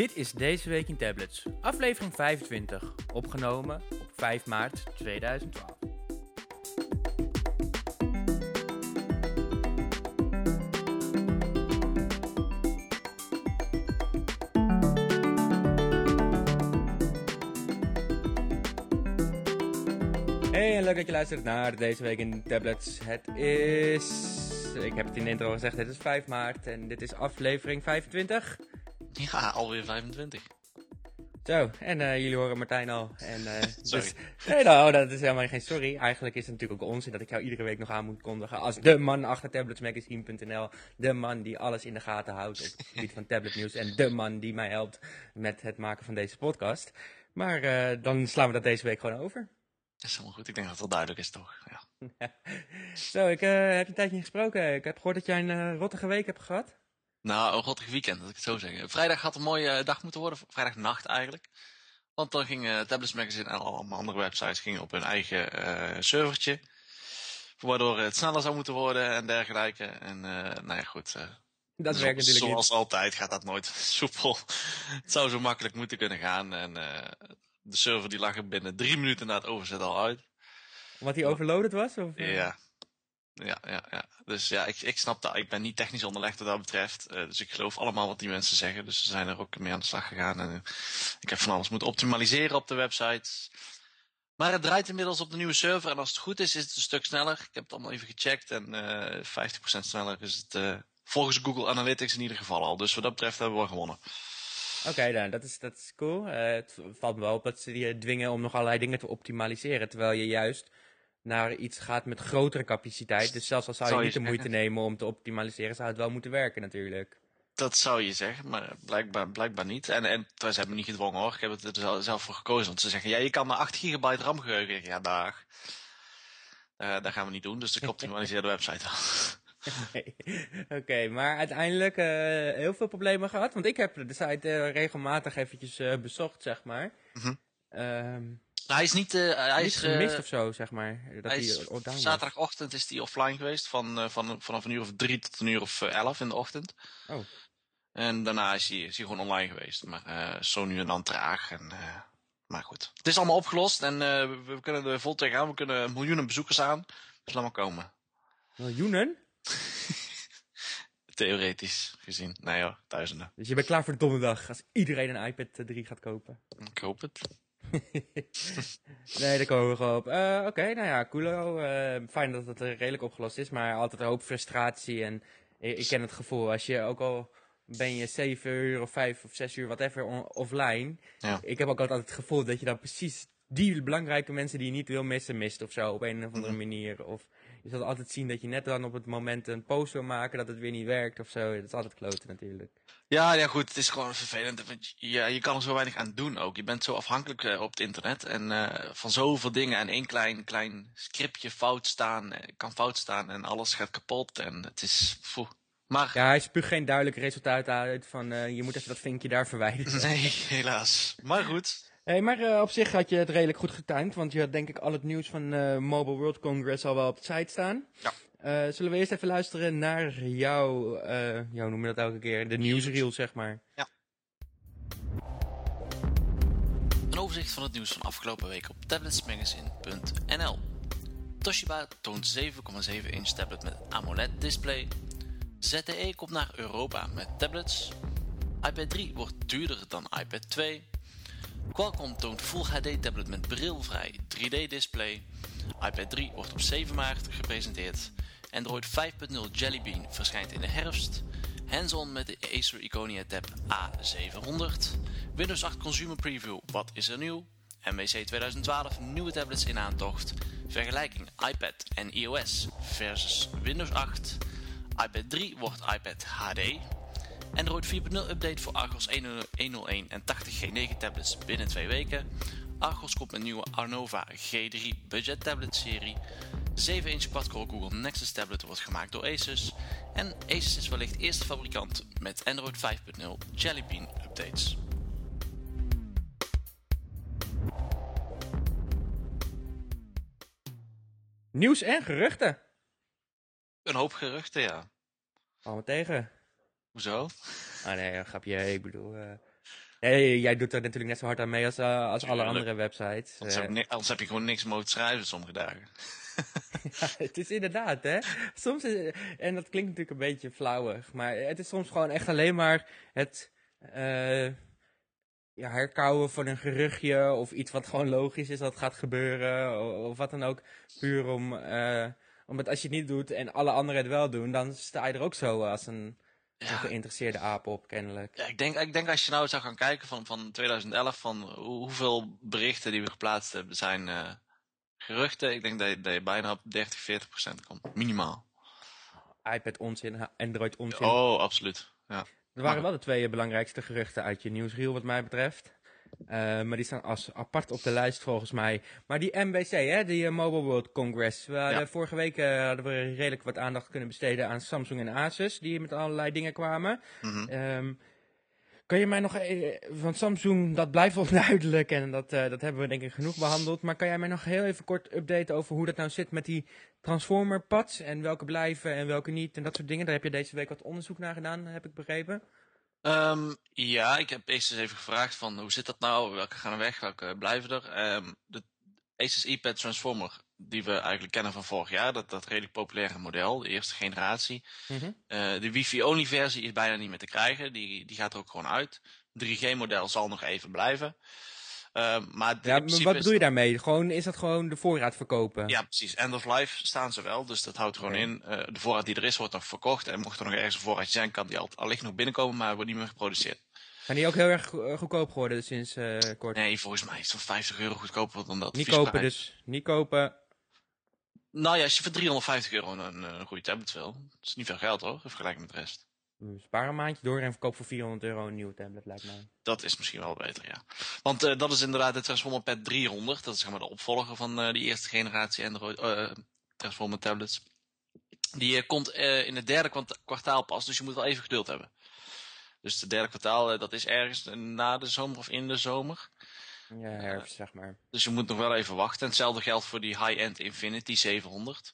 Dit is Deze Week in Tablets, aflevering 25, opgenomen op 5 maart 2012. Hey, en leuk dat je luistert naar Deze Week in Tablets. Het is, ik heb het in de intro gezegd, het is 5 maart en dit is aflevering 25. Ja, alweer 25. Zo, en eh, jullie horen Martijn al. En, eh, Sorry. dus- nee, nou, dat is helemaal geen sorry. Eigenlijk is het natuurlijk ook onzin dat ik jou iedere week nog aan moet kondigen als de man achter tabletsmagazine.nl. De man die alles in de gaten houdt op het gebied van tabletnieuws. En de man die mij helpt met het maken van deze podcast. Maar eh, dan slaan we dat deze week gewoon over. Dat is helemaal goed. Ik denk dat het wel duidelijk is, toch? Ja. Zo, ik heb een tijdje niet gesproken. Ik heb gehoord dat jij een rottige week hebt gehad. Nou, een rottig weekend, dat ik het zo zeggen. Vrijdag had een mooie eh, dag moeten worden. Vrijdagnacht eigenlijk. Want dan ging uh, Tablets Magazine en allemaal andere websites gingen op hun eigen eh, servertje. Waardoor het sneller zou moeten worden en dergelijke. En eh, nou ja, goed. Dat zo- werkt natuurlijk niet. Zoals altijd gaat dat nooit soepel. het zou zo makkelijk moeten kunnen gaan. En de server die lag er binnen drie minuten na het overzetten al uit. Omdat hij overloaded was? Of? Ja. Ja, ja, ja. Dus ja, ik, ik snap dat. Ik ben niet technisch onderlegd wat dat betreft. Eh, dus ik geloof allemaal wat die mensen zeggen. Dus ze zijn er ook mee aan de slag gegaan. En, eh, ik heb van alles moeten optimaliseren op de websites. Maar het draait inmiddels op de nieuwe server. En als het goed is, is het een stuk sneller. Ik heb het allemaal even gecheckt. En eh 50% sneller is het eh, volgens Google Analytics in ieder geval al. Dus wat dat betreft hebben we wel gewonnen. Oké, nou, dat is, dat is cool. Eh, het valt me wel op dat ze je dwingen om nog allerlei dingen te optimaliseren. Terwijl je juist naar iets gaat met grotere capaciteit. Dus zelfs al zou je Zou je niet de moeite nemen om te optimaliseren, zou het wel moeten werken natuurlijk. Dat zou je zeggen, maar blijkbaar, blijkbaar niet. En, en trouwens, ze hebben me niet gedwongen hoor. Ik heb het er zel- zelf voor gekozen. Want ze zeggen, ja, je kan maar 8 gigabyte RAM geheugen. Ja, dag. Eh, dat gaan we niet doen, dus ik optimaliseer de website wel. Nee. Oké, maar uiteindelijk eh, heel veel problemen gehad. Want ik heb de site eh, regelmatig eventjes bezocht, zeg maar. Ehm, hij is niet, eh, hij niet is, gemist eh, of zo, zeg maar. Dat hij is zaterdagochtend is hij offline geweest. Van, eh, van, vanaf een uur of drie tot een uur of elf in de ochtend. Oh. En daarna is hij, is hij gewoon online geweest. Maar zo nu en dan traag. En, maar goed. Het is allemaal opgelost en we, we kunnen er vol tegenaan. We kunnen miljoenen bezoekers aan. Dus laat maar komen. Miljoenen? Theoretisch gezien. Nee hoor, duizenden. Dus je bent klaar voor donderdag als iedereen een iPad 3 gaat kopen. Ik hoop het. nee, daar komen we gewoon op. Eh, Oké, nou ja, coolo. Eh, fijn dat het eh, redelijk opgelost is, maar altijd een hoop frustratie. En ik, ik ken het gevoel, als je ook al ben je 7 uur of 5 of 6 uur, whatever, on- offline. Ja. Ik heb ook altijd het gevoel dat je dan precies die belangrijke mensen die je niet wil missen, mist of zo, op een of andere Mhm. manier. Of je zult altijd zien dat je net dan op het moment een post wil maken, dat het weer niet werkt of zo. Dat is altijd kloten natuurlijk. Ja, ja, goed. Het is gewoon vervelend. Want je, je kan er zo weinig aan doen ook. Je bent zo afhankelijk eh, op het internet. En eh, van zoveel dingen. En één klein, klein scriptje fout staan. eh, kan fout staan. En alles gaat kapot. En het is... Poeh. Maar... Ja, hij spuugt geen duidelijk resultaat uit van je moet even dat vinkje daar verwijderen. Nee, helaas. Maar goed. Hey, maar eh, op zich had je het redelijk goed getimed, want je had denk ik al het nieuws van eh, Mobile World Congress al wel op de site staan. Ja. Eh, zullen we eerst even luisteren naar jouw, eh jou noem je dat elke keer, de nieuwsreel zeg maar. Een overzicht van het nieuws van afgelopen week op tabletsmagazine.nl. Toshiba toont 7,7 inch tablet met AMOLED display. ZTE komt naar Europa met tablets. iPad 3 wordt duurder dan iPad 2. Qualcomm toont Full HD tablet met brilvrij 3D display. iPad 3 wordt op 7 maart gepresenteerd. Android 5.0 Jelly Bean verschijnt in de herfst. Hands-on met de Acer Iconia Tab A700. Windows 8 Consumer Preview, wat is er nieuw? MWC 2012, nieuwe tablets in aantocht. Vergelijking iPad en iOS versus Windows 8. iPad 3 wordt iPad HD. Android 4.0 update voor Argos 101 en 80G9 tablets binnen twee weken. Argos komt met nieuwe Arnova G3 budget tablet serie. 7-inch quad-core Google Nexus tablet wordt gemaakt door Asus. En Asus is wellicht eerste fabrikant met Android 5.0 Jelly Bean updates. Nieuws en geruchten. Een hoop geruchten, ja. Allemaal tegen. Hoezo? Ah nee, een grapje, ik bedoel, eh, Nee, jij doet er natuurlijk net zo hard aan mee als, eh, als alle andere websites. Anders, heb, anders heb je gewoon niks mogen schrijven sommige dagen. Ja, het is inderdaad, hè. Soms is, en dat klinkt natuurlijk een beetje flauwig, maar het is soms gewoon echt alleen maar het eh ja, herkauwen van een geruchtje of iets wat gewoon logisch is dat gaat gebeuren of, of wat dan ook. Puur om, omdat als je het niet doet en alle anderen het wel doen, dan sta je er ook zo als een Ja, geïnteresseerde aap op, kennelijk. Ja, ik denk, ik denk als je nou zou gaan kijken van, van 2011, van hoe- hoeveel berichten die we geplaatst hebben zijn eh, geruchten. Ik denk dat je, dat je bijna op 30, 40 procent komt. Minimaal. iPad onzin, Android onzin. Oh, absoluut. Ja. Er waren wel de twee belangrijkste geruchten uit je nieuwsreel wat mij betreft. Eh, maar die staan als apart op de lijst volgens mij. Maar die MWC, hè, die eh, Mobile World Congress. We Ja. Vorige week eh, hadden we redelijk wat aandacht kunnen besteden aan Samsung en Asus. Die met allerlei dingen kwamen. Mhm. Ehm, kan je mij nog... van Samsung, dat blijft onduidelijk. En dat, dat hebben we denk ik genoeg behandeld. Maar kan jij mij nog heel even kort updaten over hoe dat nou zit met die Transformer pads? En welke blijven en welke niet en dat soort dingen. Daar heb je deze week wat onderzoek naar gedaan, heb ik begrepen. Ehm, ja, ik heb Asus even gevraagd van hoe zit dat nou? Welke gaan er weg? Welke blijven er? Ehm, de Asus iPad Transformer, die we eigenlijk kennen van vorig jaar, dat, dat redelijk populaire model, de eerste generatie. Mhm. Eh, de wifi-only versie is bijna niet meer te krijgen. Die, die gaat er ook gewoon uit. 3G-model zal nog even blijven. Ehm, maar Ja, wat bedoel je daarmee? Gewoon, is dat gewoon de voorraad verkopen? Ja, precies. End of life staan ze wel. Dus dat houdt gewoon in. eh, de voorraad die er is, wordt nog verkocht. En mocht er nog ergens een voorraadje zijn, kan die al, allicht nog binnenkomen, maar wordt niet meer geproduceerd. Zijn die ook heel erg eh, goedkoop geworden sinds eh, kort? Nee, volgens mij is het zo'n 50 euro goedkoper dan dat. niet kopen dus. Niet kopen. Nou ja, als je voor 350 euro een, een goede tablet wil, dat is niet veel geld hoor, in vergelijking met de rest. Spaar een maandje door en verkoop voor 400 euro een nieuwe tablet, lijkt mij. Dat is misschien wel beter, ja. Want eh, dat is inderdaad de Transformer Pad 300. Dat is zeg maar de opvolger van eh die eerste generatie Android eh, Transformer tablets. Die komt in het derde kwart- kwartaal pas, dus je moet wel even geduld hebben. Dus het derde kwartaal, dat is ergens na de zomer of in de zomer. Ja, herfst, zeg maar. Dus je moet nog wel even wachten. En hetzelfde geldt voor die high-end Infinity 700.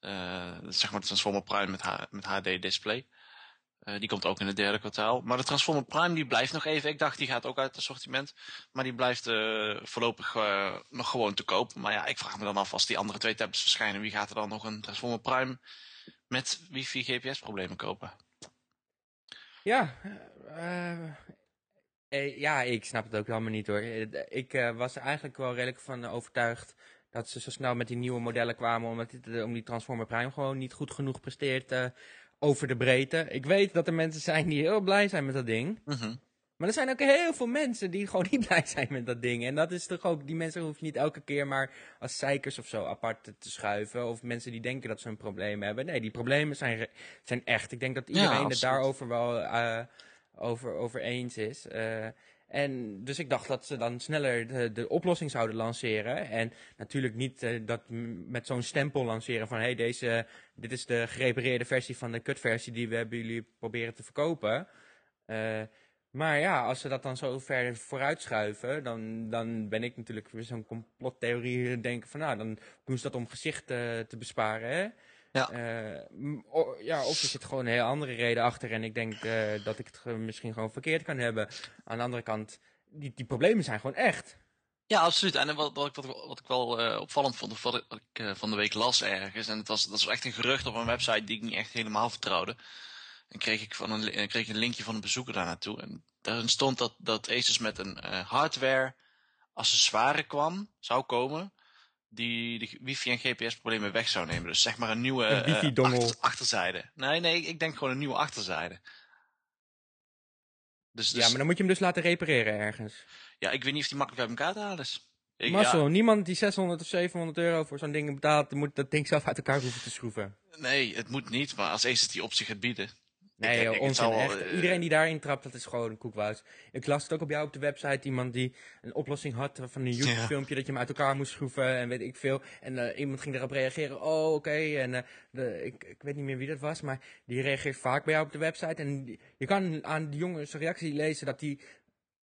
Eh, dat is zeg maar de Transformer Prime met, H- met HD Eh, die komt ook in het derde kwartaal. Maar de Transformer Prime die blijft nog even. Ik dacht die gaat ook uit het assortiment. Maar die blijft eh, voorlopig eh, nog gewoon te koop. Maar ja, ik vraag me dan af als die andere twee tablets verschijnen. Wie gaat er dan nog een Transformer Prime met wifi GPS problemen kopen? Ja, ja, ik snap het ook helemaal niet hoor. Ik was er eigenlijk wel redelijk van overtuigd dat ze zo snel met die nieuwe modellen kwamen, omdat om die Transformer Prime gewoon niet goed genoeg presteert over de breedte. Ik weet dat er mensen zijn die heel blij zijn met dat ding. Mhm. Maar er zijn ook heel veel mensen die gewoon niet blij zijn met dat ding. En dat is toch ook, die mensen hoef je niet elke keer maar als zeikers of zo apart te, schuiven. Of mensen die denken dat ze een probleem hebben. Nee, die problemen zijn, zijn echt. Ik denk dat iedereen het daarover wel eh, over, over eens is. Eh, en dus ik dacht dat ze dan sneller de, de oplossing zouden lanceren. En natuurlijk niet eh, dat met zo'n stempel lanceren van... hey, deze, dit is de gerepareerde versie van de kutversie die we hebben jullie proberen te verkopen. Eh, maar ja, als ze dat dan zo ver vooruitschuiven, dan, dan ben ik natuurlijk weer zo'n complottheorie denken van nou, dan doen ze dat om gezicht eh, te besparen. Hè? Ja. Eh, ja, of er zit gewoon een heel andere reden achter en ik denk eh, dat ik het misschien gewoon verkeerd kan hebben. Aan de andere kant, die, die problemen zijn gewoon echt. Ja, absoluut. En wat, wat, ik, wat, ik- wat ik wel eh, opvallend vond, of wat ik, wat ik van de week las ergens, en het was, dat was echt een gerucht op een website die ik niet echt helemaal vertrouwde. En kreeg ik, van een, kreeg ik een linkje van een bezoeker daar naartoe. En daarin stond dat, dat Asus met een hardware accessoire kwam, zou komen, die de wifi en GPS problemen weg zou nemen. Dus zeg maar een nieuwe Een eh, achter- achterzijde. Nee, nee, ik denk gewoon een nieuwe achterzijde. Dus, dus Ja, maar dan moet je hem dus laten repareren ergens. ja, ik weet niet of die makkelijk uit elkaar te halen is. Ik- Marcel, ja, niemand die 600 of 700 euro voor zo'n ding betaalt, moet dat ding zelf uit elkaar hoeven te schroeven. nee, het moet niet, maar als Asus die optie gaat bieden. Nee, ik- joh, ik- het onzin. zal wel, echt. eh, Iedereen die daarin trapt, dat is gewoon een koekwoud. Ik las het ook op jou op de website. Iemand die een oplossing had van een YouTube-filmpje dat je hem uit elkaar moest schroeven en weet ik veel. En eh, iemand ging erop reageren. Oh, oké. En eh, de, ik, ik weet niet meer wie dat was, maar die reageert vaak bij jou op de website. En die- je kan aan die jongens reactie lezen dat die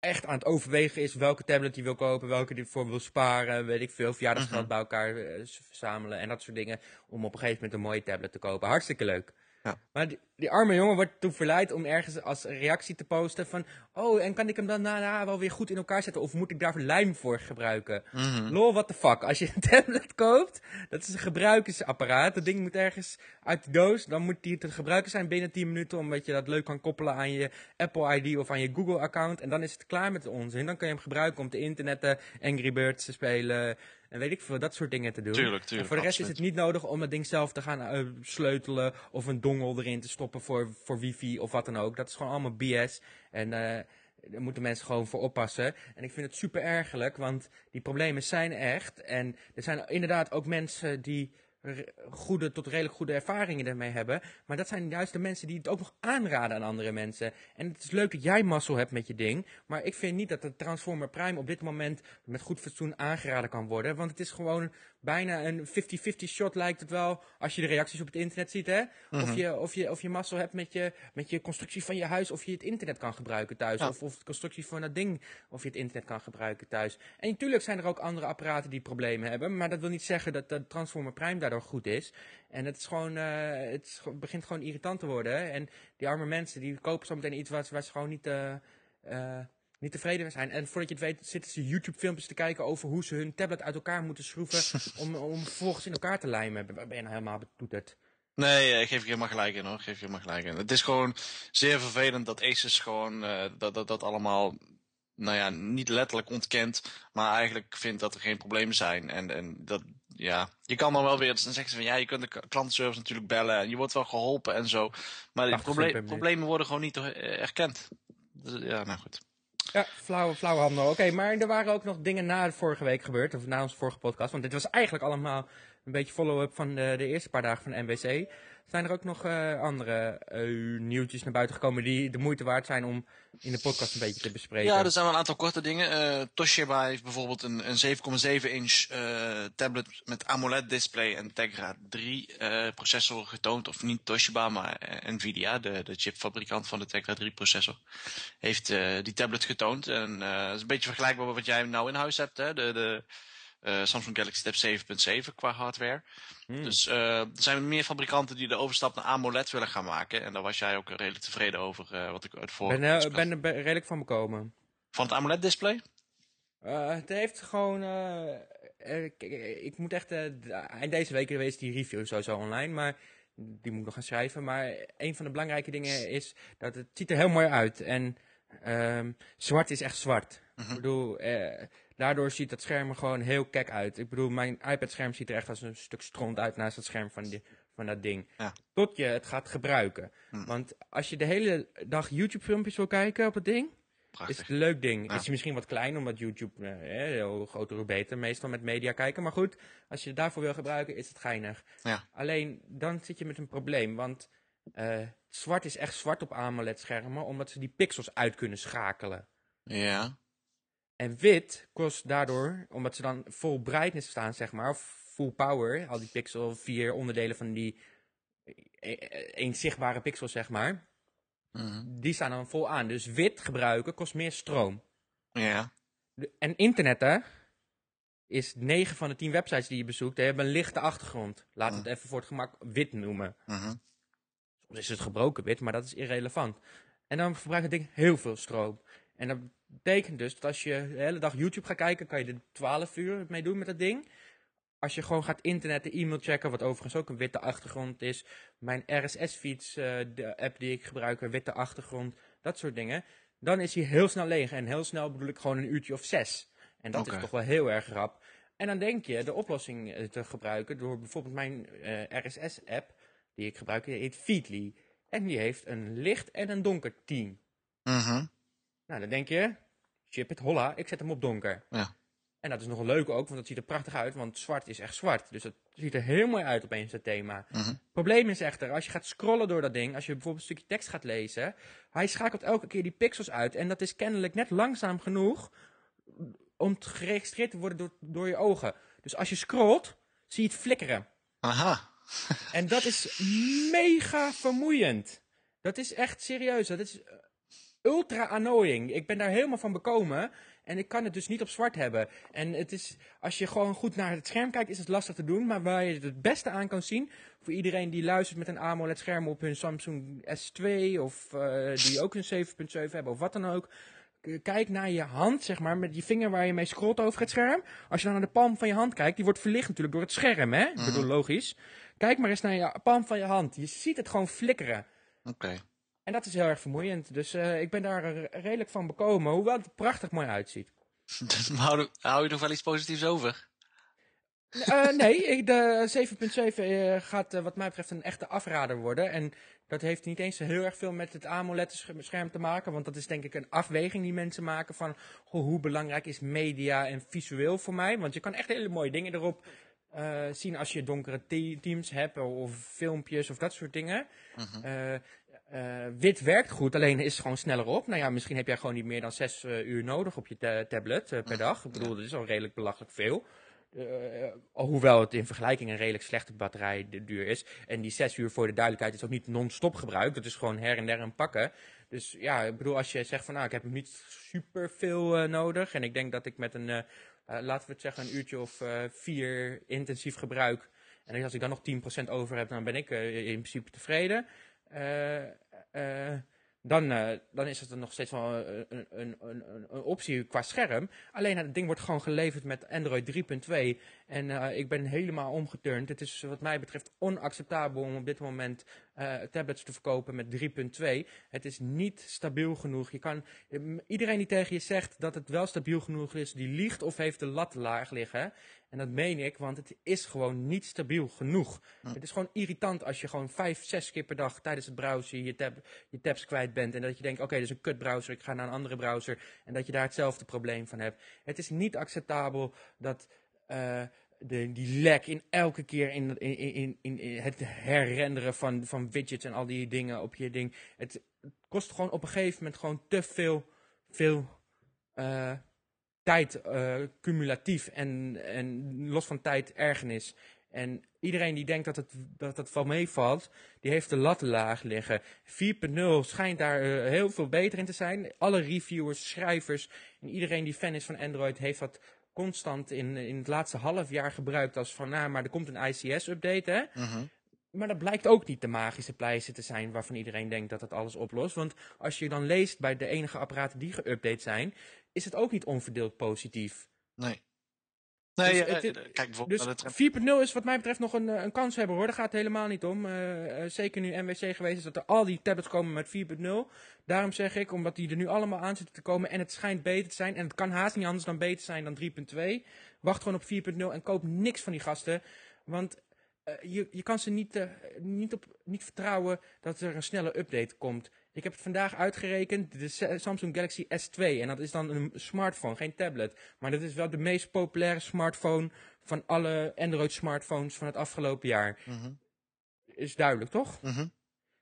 echt aan het overwegen is welke tablet hij wil kopen, welke hij voor wil sparen, weet ik veel, verjaardagsgeld Mhm. bij elkaar verzamelen en dat soort dingen, om op een gegeven moment een mooie tablet te kopen. Hartstikke leuk. Ja. Maar die, die arme jongen wordt toen verleid om ergens als reactie te posten van... Oh, en kan ik hem dan daarna wel weer goed in elkaar zetten? Of moet ik daar lijm voor gebruiken? Mhm. Lol, what the fuck. Als je een tablet koopt, dat is een gebruikersapparaat. Dat ding moet ergens uit de doos. Dan moet die te gebruiken zijn binnen 10 minuten. Omdat je dat leuk kan koppelen aan je Apple ID of aan je Google account. En dan is het klaar met de onzin. Dan kan je hem gebruiken om te internetten, Angry Birds te spelen... En weet ik veel, dat soort dingen te doen. Tuurlijk, En tuurlijk. voor de rest absoluut. is het niet nodig om het ding zelf te gaan eh, sleutelen of een dongel erin te stoppen voor, voor wifi of wat dan ook. Dat is gewoon allemaal BS en eh, daar moeten mensen gewoon voor oppassen. En ik vind het super ergerlijk, want die problemen zijn echt. En er zijn inderdaad ook mensen die goede tot redelijk goede ervaringen ermee hebben. Maar dat zijn juist de mensen die het ook nog aanraden aan andere mensen. En het is leuk dat jij mazzel hebt met je ding. Maar ik vind niet dat de Transformer Prime op dit moment met goed fatsoen aangeraden kan worden. Want het is gewoon bijna een 50-50 shot lijkt het wel. Als je de reacties op het internet ziet, hè. Mhm. Of, je, of, je, of je mazzel hebt met je, met je constructie van je huis. Of je het internet kan gebruiken thuis. Ja. Of, of de constructie van dat ding. Of je het internet kan gebruiken thuis. En natuurlijk zijn er ook andere apparaten die problemen hebben. Maar dat wil niet zeggen dat de Transformer Prime daardoor goed is. En het is gewoon, eh, het is begint gewoon irritant te worden. En die arme mensen die kopen zometeen iets waar, ze- waar ze gewoon niet, eh, eh, niet tevreden mee zijn. En voordat je het weet zitten ze YouTube filmpjes te kijken over hoe ze hun tablet uit elkaar moeten schroeven. om, om vervolgens in elkaar te lijmen. Ben ben je nou helemaal betoeterd? Nee, geef ik helemaal gelijk in hoor. Geef je helemaal gelijk in. Het is gewoon zeer vervelend dat Asus gewoon dat, dat, dat allemaal, nou ja, niet letterlijk ontkent, maar eigenlijk vindt dat er geen problemen zijn. En, en dat, ja, je kan dan wel weer, dan zeggen ze van ja, je kunt de klantenservice natuurlijk bellen en je wordt wel geholpen en zo. Maar de 80 cent proble- per minuut. problemen worden gewoon niet eh, erkend. Dus, ja, nou goed. Ja, flauwe, flauwe handel. Oké, maar er waren ook nog dingen na de vorige week gebeurd. Of na onze vorige podcast. Want dit was eigenlijk allemaal een beetje follow-up van de, de eerste paar dagen van de NBC. Zijn er ook nog eh, andere eh, nieuwtjes naar buiten gekomen die de moeite waard zijn om in de podcast een beetje te bespreken? Ja, er zijn wel een aantal korte dingen. Eh, Toshiba heeft bijvoorbeeld een, een 7,7 inch tablet met AMOLED display en Tegra 3 eh, processor getoond. Of niet Toshiba, maar Nvidia, de, de chipfabrikant van de Tegra 3 processor, heeft die tablet getoond. En het is een beetje vergelijkbaar met wat jij nou in huis hebt, hè? de, de eh, Samsung Galaxy Tab 7.7 qua hardware. Hmm. Dus eh, er zijn meer fabrikanten die de overstap naar AMOLED willen gaan maken. En daar was jij ook redelijk tevreden over, eh, wat ik uit Ik vorige ben, ben er redelijk van bekomen. Van het AMOLED display? Het heeft gewoon. eh, eh, k- ik moet echt. eind deze week geweest die review sowieso online. Maar die moet ik nog gaan schrijven. Maar een van de belangrijke dingen is dat het ziet er heel mooi uit. En ehm, zwart is echt zwart. Mhm. Ik bedoel, eh, daardoor ziet dat scherm er gewoon heel kek uit. Ik bedoel, mijn iPad-scherm ziet er echt als een stuk stront uit naast het scherm van, die, van dat ding. Ja. Tot je het gaat gebruiken. Mhm. Want als je de hele dag YouTube-filmpjes wil kijken op het ding. Is het een leuk ding. Ja. Is misschien wat klein, omdat YouTube eh, hoe groter hoe beter meestal met media kijken. Maar goed, als je het daarvoor wil gebruiken, is het geinig. Ja. Alleen, dan zit je met een probleem. Want eh, zwart is echt zwart op AMOLED-schermen, omdat ze die pixels uit kunnen schakelen. Ja. En wit kost daardoor, omdat ze dan full brightness staan, zeg maar, of full power, al die pixel, vier onderdelen van die eh, eh, één zichtbare pixel, zeg maar, Mhm. die staan dan vol aan. Dus wit gebruiken kost meer stroom. Ja. En internetten is 9 van de 10 websites die je bezoekt, die hebben een lichte achtergrond. We het even voor het gemak wit noemen. Mhm. Soms is het gebroken wit, maar dat is irrelevant. En dan verbruikt het ding heel veel stroom. En dat betekent dus dat als je de hele dag YouTube gaat kijken, kan je er 12 uur mee doen met dat ding. Als je gewoon gaat internetten, e-mail checken, wat overigens ook een witte achtergrond is. Mijn RSS-feeds, eh, de app die ik gebruik, een witte achtergrond, dat soort dingen. Dan is hij heel snel leeg. En heel snel bedoel ik gewoon een uurtje of zes. En dat is toch wel heel erg rap. En dan denk je de oplossing eh, te gebruiken door bijvoorbeeld mijn eh, RSS-app, die ik gebruik, die heet Feedly. En die heeft een licht en een donker team. Mhm. Nou, dan denk je, ship it, holla, ik zet hem op donker. Ja. En dat is nog leuk ook, want dat ziet er prachtig uit, want zwart is echt zwart. Dus het ziet er heel mooi uit opeens, dat thema. Mhm. Probleem is echter, als je gaat scrollen door dat ding, als je bijvoorbeeld een stukje tekst gaat lezen, hij schakelt elke keer die pixels uit. En dat is kennelijk net langzaam genoeg om geregistreerd te worden door, door je ogen. Dus als je scrolt, zie je het flikkeren. Aha. En dat is mega vermoeiend. Dat is echt serieus. Dat is eh, ultra annoying. Ik ben daar helemaal van bekomen. En ik kan het dus niet op zwart hebben. En het is, als je gewoon goed naar het scherm kijkt, is het lastig te doen. Maar waar je het het beste aan kan zien, voor iedereen die luistert met een AMOLED scherm op hun Samsung S2 of eh, die ook een 7.7 hebben of wat dan ook. K- Kijk naar je hand, zeg maar, met je vinger waar je mee scrolt over het scherm. Als je dan naar de palm van je hand kijkt, die wordt verlicht natuurlijk door het scherm, hè? Ik bedoel, logisch. Kijk maar eens naar je palm van je hand. Je ziet het gewoon flikkeren. Oké. En dat is heel erg vermoeiend. Dus eh, ik ben daar redelijk van bekomen. Hoewel het er prachtig mooi uitziet. Hou, hou je nog wel iets positiefs over? Eh, nee, de 7.7 eh, gaat wat mij betreft een echte afrader worden. En dat heeft niet eens heel erg veel met het AMOLED-scherm te maken. Want dat is denk ik een afweging die mensen maken van... Goh, hoe belangrijk is media en visueel voor mij? Want je kan echt hele mooie dingen erop zien als je donkere te- teams hebt... of filmpjes of dat soort dingen. Mhm. Eh, wit werkt goed, alleen is het gewoon sneller op. Nou ja, misschien heb jij gewoon niet meer dan zes eh, uur nodig op je ta- tablet eh, per dag. Ik bedoel, dat is al redelijk belachelijk veel. Hoewel het in vergelijking een redelijk slechte batterijduur is. En die zes uur voor de duidelijkheid is ook niet non-stop gebruikt. Dat is gewoon her en der een pakken. Dus ja, ik bedoel, als je zegt van nou, ik heb hem niet super veel nodig. En ik denk dat ik met een, laten we het zeggen, een uurtje of vier intensief gebruik. En als ik dan nog 10% over heb, dan ben ik in principe tevreden. Eh, eh, dan, eh, dan is het nog steeds wel een, een, een, een, optie qua scherm. Alleen het ding wordt gewoon geleverd met Android 3.2. En ik ben helemaal omgeturnd. Het is wat mij betreft onacceptabel om op dit moment tablets te verkopen met 3.2. Het is niet stabiel genoeg. Je kan, em, iedereen die tegen je zegt dat het wel stabiel genoeg is, die liegt of heeft de lat laag liggen. En dat meen ik, want het is gewoon niet stabiel genoeg. Het is gewoon irritant als je gewoon vijf, zes keer per dag tijdens het browsen je, tab, je tabs kwijt bent. En dat je denkt, oké, dit is een kut browser, ik ga naar een andere browser. En dat je daar hetzelfde probleem van hebt. Het is niet acceptabel dat eh, de, die lek in elke keer in, in, in, in, het herrenderen van, van widgets en al die dingen op je ding. Het, het kost gewoon op een gegeven moment gewoon te veel, veel eh, tijd eh, cumulatief en, en los van tijd ergernis. En iedereen die denkt dat het, dat het wel meevalt, die heeft de lat laag liggen. 4.0 schijnt daar eh, heel veel beter in te zijn. Alle reviewers, schrijvers en iedereen die fan is van Android heeft dat constant in, in het laatste half jaar gebruikt als van, nou, maar er komt een ICS-update, hè. Mhm. Maar dat blijkt ook niet de magische pleister te zijn waarvan iedereen denkt dat het alles oplost. Want als je dan leest bij de enige apparaten die geüpdate zijn, is het ook niet onverdeeld positief. Nee. Nee, Dus het- kijk bijvoorbeeld Dus naar de trend. 4.0 is wat mij betreft nog een, eh, een kans hebben hoor. Daar gaat het helemaal niet om. Eh, eh, zeker nu NWC geweest is dat er al die tablets komen met 4.0. Daarom zeg ik, omdat die er nu allemaal aan zitten te komen en het schijnt beter te zijn. En het kan haast niet anders dan beter zijn dan 3.2. Wacht gewoon op 4.0 en koop niks van die gasten. Want je, je kan ze niet, niet, op, niet vertrouwen dat er een snelle update komt. Ik heb het vandaag uitgerekend, de Sa- Samsung Galaxy S2. En dat is dan een smartphone, geen tablet. Maar dat is wel de meest populaire smartphone van alle Android-smartphones van het afgelopen jaar. Mhm. Is duidelijk, toch? Mhm.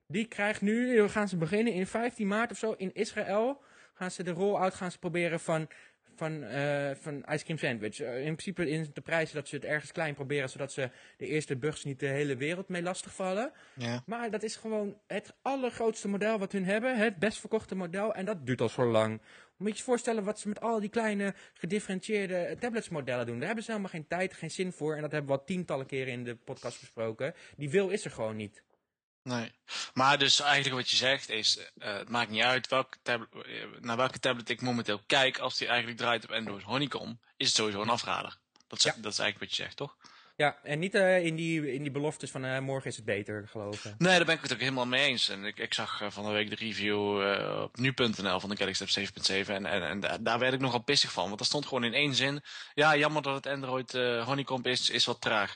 Die krijgt nu, gaan ze beginnen in 15 maart of zo in Israël. Gaan ze de roll-out gaan ze proberen van, van, eh, van Ice Cream Sandwich. Eh, in principe in de prijzen dat ze het ergens klein proberen, zodat ze de eerste bugs niet de hele wereld mee lastigvallen. Ja. Maar dat is gewoon het allergrootste model wat hun hebben. Het best verkochte model. En dat duurt al zo lang. Moet je je voorstellen wat ze met al die kleine gedifferentieerde tabletsmodellen doen. Daar hebben ze helemaal geen tijd, geen zin voor. En dat hebben we al tientallen keren in de podcast besproken. Die wil is er gewoon niet. Nee. Maar dus eigenlijk wat je zegt is, eh, het maakt niet uit welke tablet, eh, naar welke tablet ik momenteel kijk, als die eigenlijk draait op Android Honeycomb, is het sowieso een afrader. Dat Ja. dat is eigenlijk wat je zegt, toch? Ja, en niet eh, in, die, in die beloftes van morgen is het beter geloven. Nee, daar ben ik het ook helemaal mee eens. En ik, ik zag van de week de review op nu.nl van de Galaxy Tab 7.7 en, en, en da- daar werd ik nogal pissig van. Want er stond gewoon in één zin, ja, jammer dat het Android Honeycomb is, is wat traag.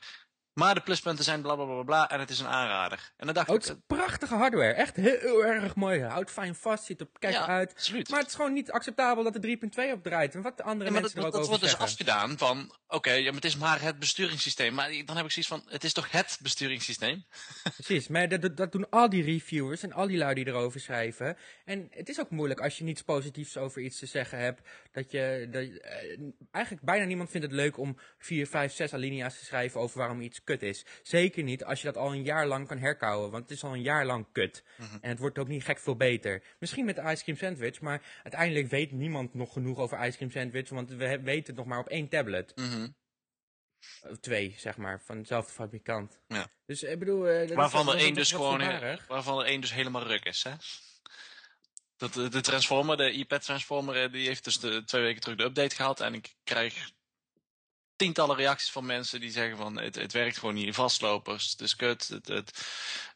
Maar de pluspunten zijn bla bla bla bla, en het is een aanrader. En dan dacht Ook ik, prachtige hardware. Echt heel, erg mooi. Houdt fijn vast, ziet er kijk ja, uit. absoluut. Maar het is gewoon niet acceptabel dat er 3.2 op draait. En wat de andere Ja, mensen dat, er ook dat over wordt dus afgedaan van, oké, ja, maar het is maar het besturingssysteem. Maar dan heb ik zoiets van, het is toch het besturingssysteem? Precies, maar dat, doen al die reviewers en al die lui die erover schrijven. En het is ook moeilijk als je niets positiefs over iets te zeggen hebt. Dat je, dat, eh, eigenlijk bijna niemand vindt het leuk om vier, vijf, zes alinea's te schrijven over waarom iets kut is. Zeker niet als je dat al een jaar lang kan herkauwen, want het is al een jaar lang kut. Mhm. En het wordt ook niet gek veel beter. Misschien met de ice cream sandwich, maar uiteindelijk weet niemand nog genoeg over ice cream sandwich, want we weten het nog maar op één tablet. Mhm. Of twee, zeg maar, van dezelfde fabrikant. Ja. Dus ik bedoel... eh, Waarvan er één dus gewoon voorbarig. waarvan er één dus helemaal ruk is, hè? Dat de, de Transformer, de iPad Transformer, eh, die heeft dus de, twee weken terug de update gehad. En ik krijg tientallen reacties van mensen die zeggen van het, het werkt gewoon niet, vastlopers, het is kut, het, het,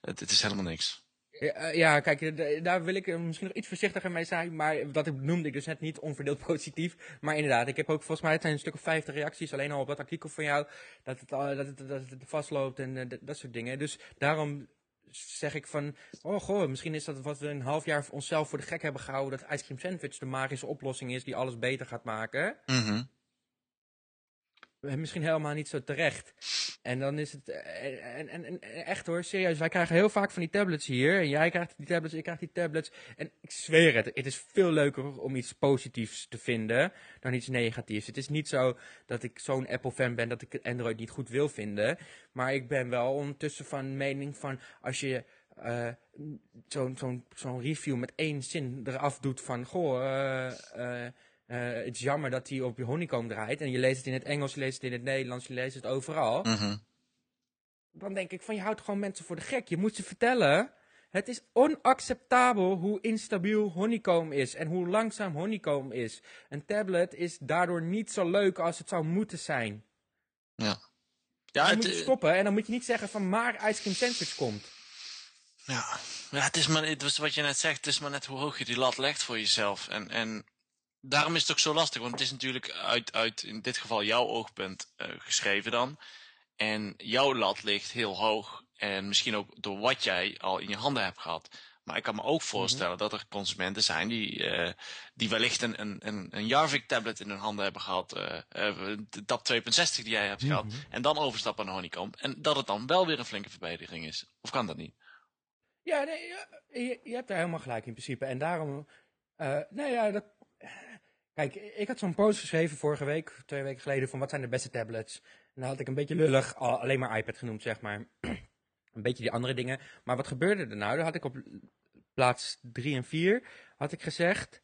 het, het is helemaal niks. Ja, eh, ja, kijk, eh, daar wil ik eh, misschien nog iets voorzichtiger mee zijn. Maar wat ik noemde ik dus net niet onverdeeld positief. Maar inderdaad, ik heb ook volgens mij, het zijn een stuk of 50 reacties alleen al op dat artikel van jou. Dat het, dat het, dat het vastloopt en dat soort dingen. Dus daarom zeg ik van, oh goh, misschien is dat wat we een half jaar onszelf voor de gek hebben gehouden. Dat ice cream sandwich de magische oplossing is die alles beter gaat maken. Eh, Misschien helemaal niet zo terecht. En dan is het. eh, En, en, en echt hoor, serieus. Wij krijgen heel vaak van die tablets hier. En jij krijgt die tablets, ik krijg die tablets. En ik zweer het, het is veel leuker om iets positiefs te vinden dan iets negatiefs. Het is niet zo dat ik zo'n Apple-fan ben dat ik Android niet goed wil vinden. Maar ik ben wel ondertussen van mening van als je. eh, zo'n zo'n review met één zin eraf doet van. Goh, eh, eh, eh, het is jammer dat hij op je honeycomb draait. En je leest het in het Engels, je leest het in het Nederlands, je leest het overal. Mhm. Dan denk ik van je houdt gewoon mensen voor de gek. Je moet ze vertellen. Het is onacceptabel hoe instabiel honeycomb is en hoe langzaam honeycomb is. Een tablet is daardoor niet zo leuk als het zou moeten zijn. Ja, Dan het, moet je eh, stoppen en dan moet je niet zeggen van maar ice cream sandwich komt. Ja, ja het is maar, het was wat je net zegt, het is maar net hoe hoog je die lat legt voor jezelf. En, en daarom is het ook zo lastig, want het is natuurlijk uit, uit in dit geval jouw oogpunt eh, geschreven dan. En jouw lat ligt heel hoog. En misschien ook door wat jij al in je handen hebt gehad. Maar ik kan me ook voorstellen dat er consumenten zijn die, eh, die wellicht een, een, een, Jarvik tablet in hun handen hebben gehad. eh, eh, de DAP 2.60 die jij hebt gehad. En dan overstappen naar Honeycomb. En dat het dan wel weer een flinke verbetering is. Of kan dat niet? Ja, nee, je, je hebt daar helemaal gelijk in principe. En daarom, eh nou ja, dat, kijk, ik had zo'n post geschreven vorige week, twee weken geleden, van wat zijn de beste tablets. En dan had ik een beetje lullig al- alleen maar iPad genoemd, zeg maar. een beetje die andere dingen. Maar wat gebeurde er nou? Dan had ik op plaats 3 en 4 had ik gezegd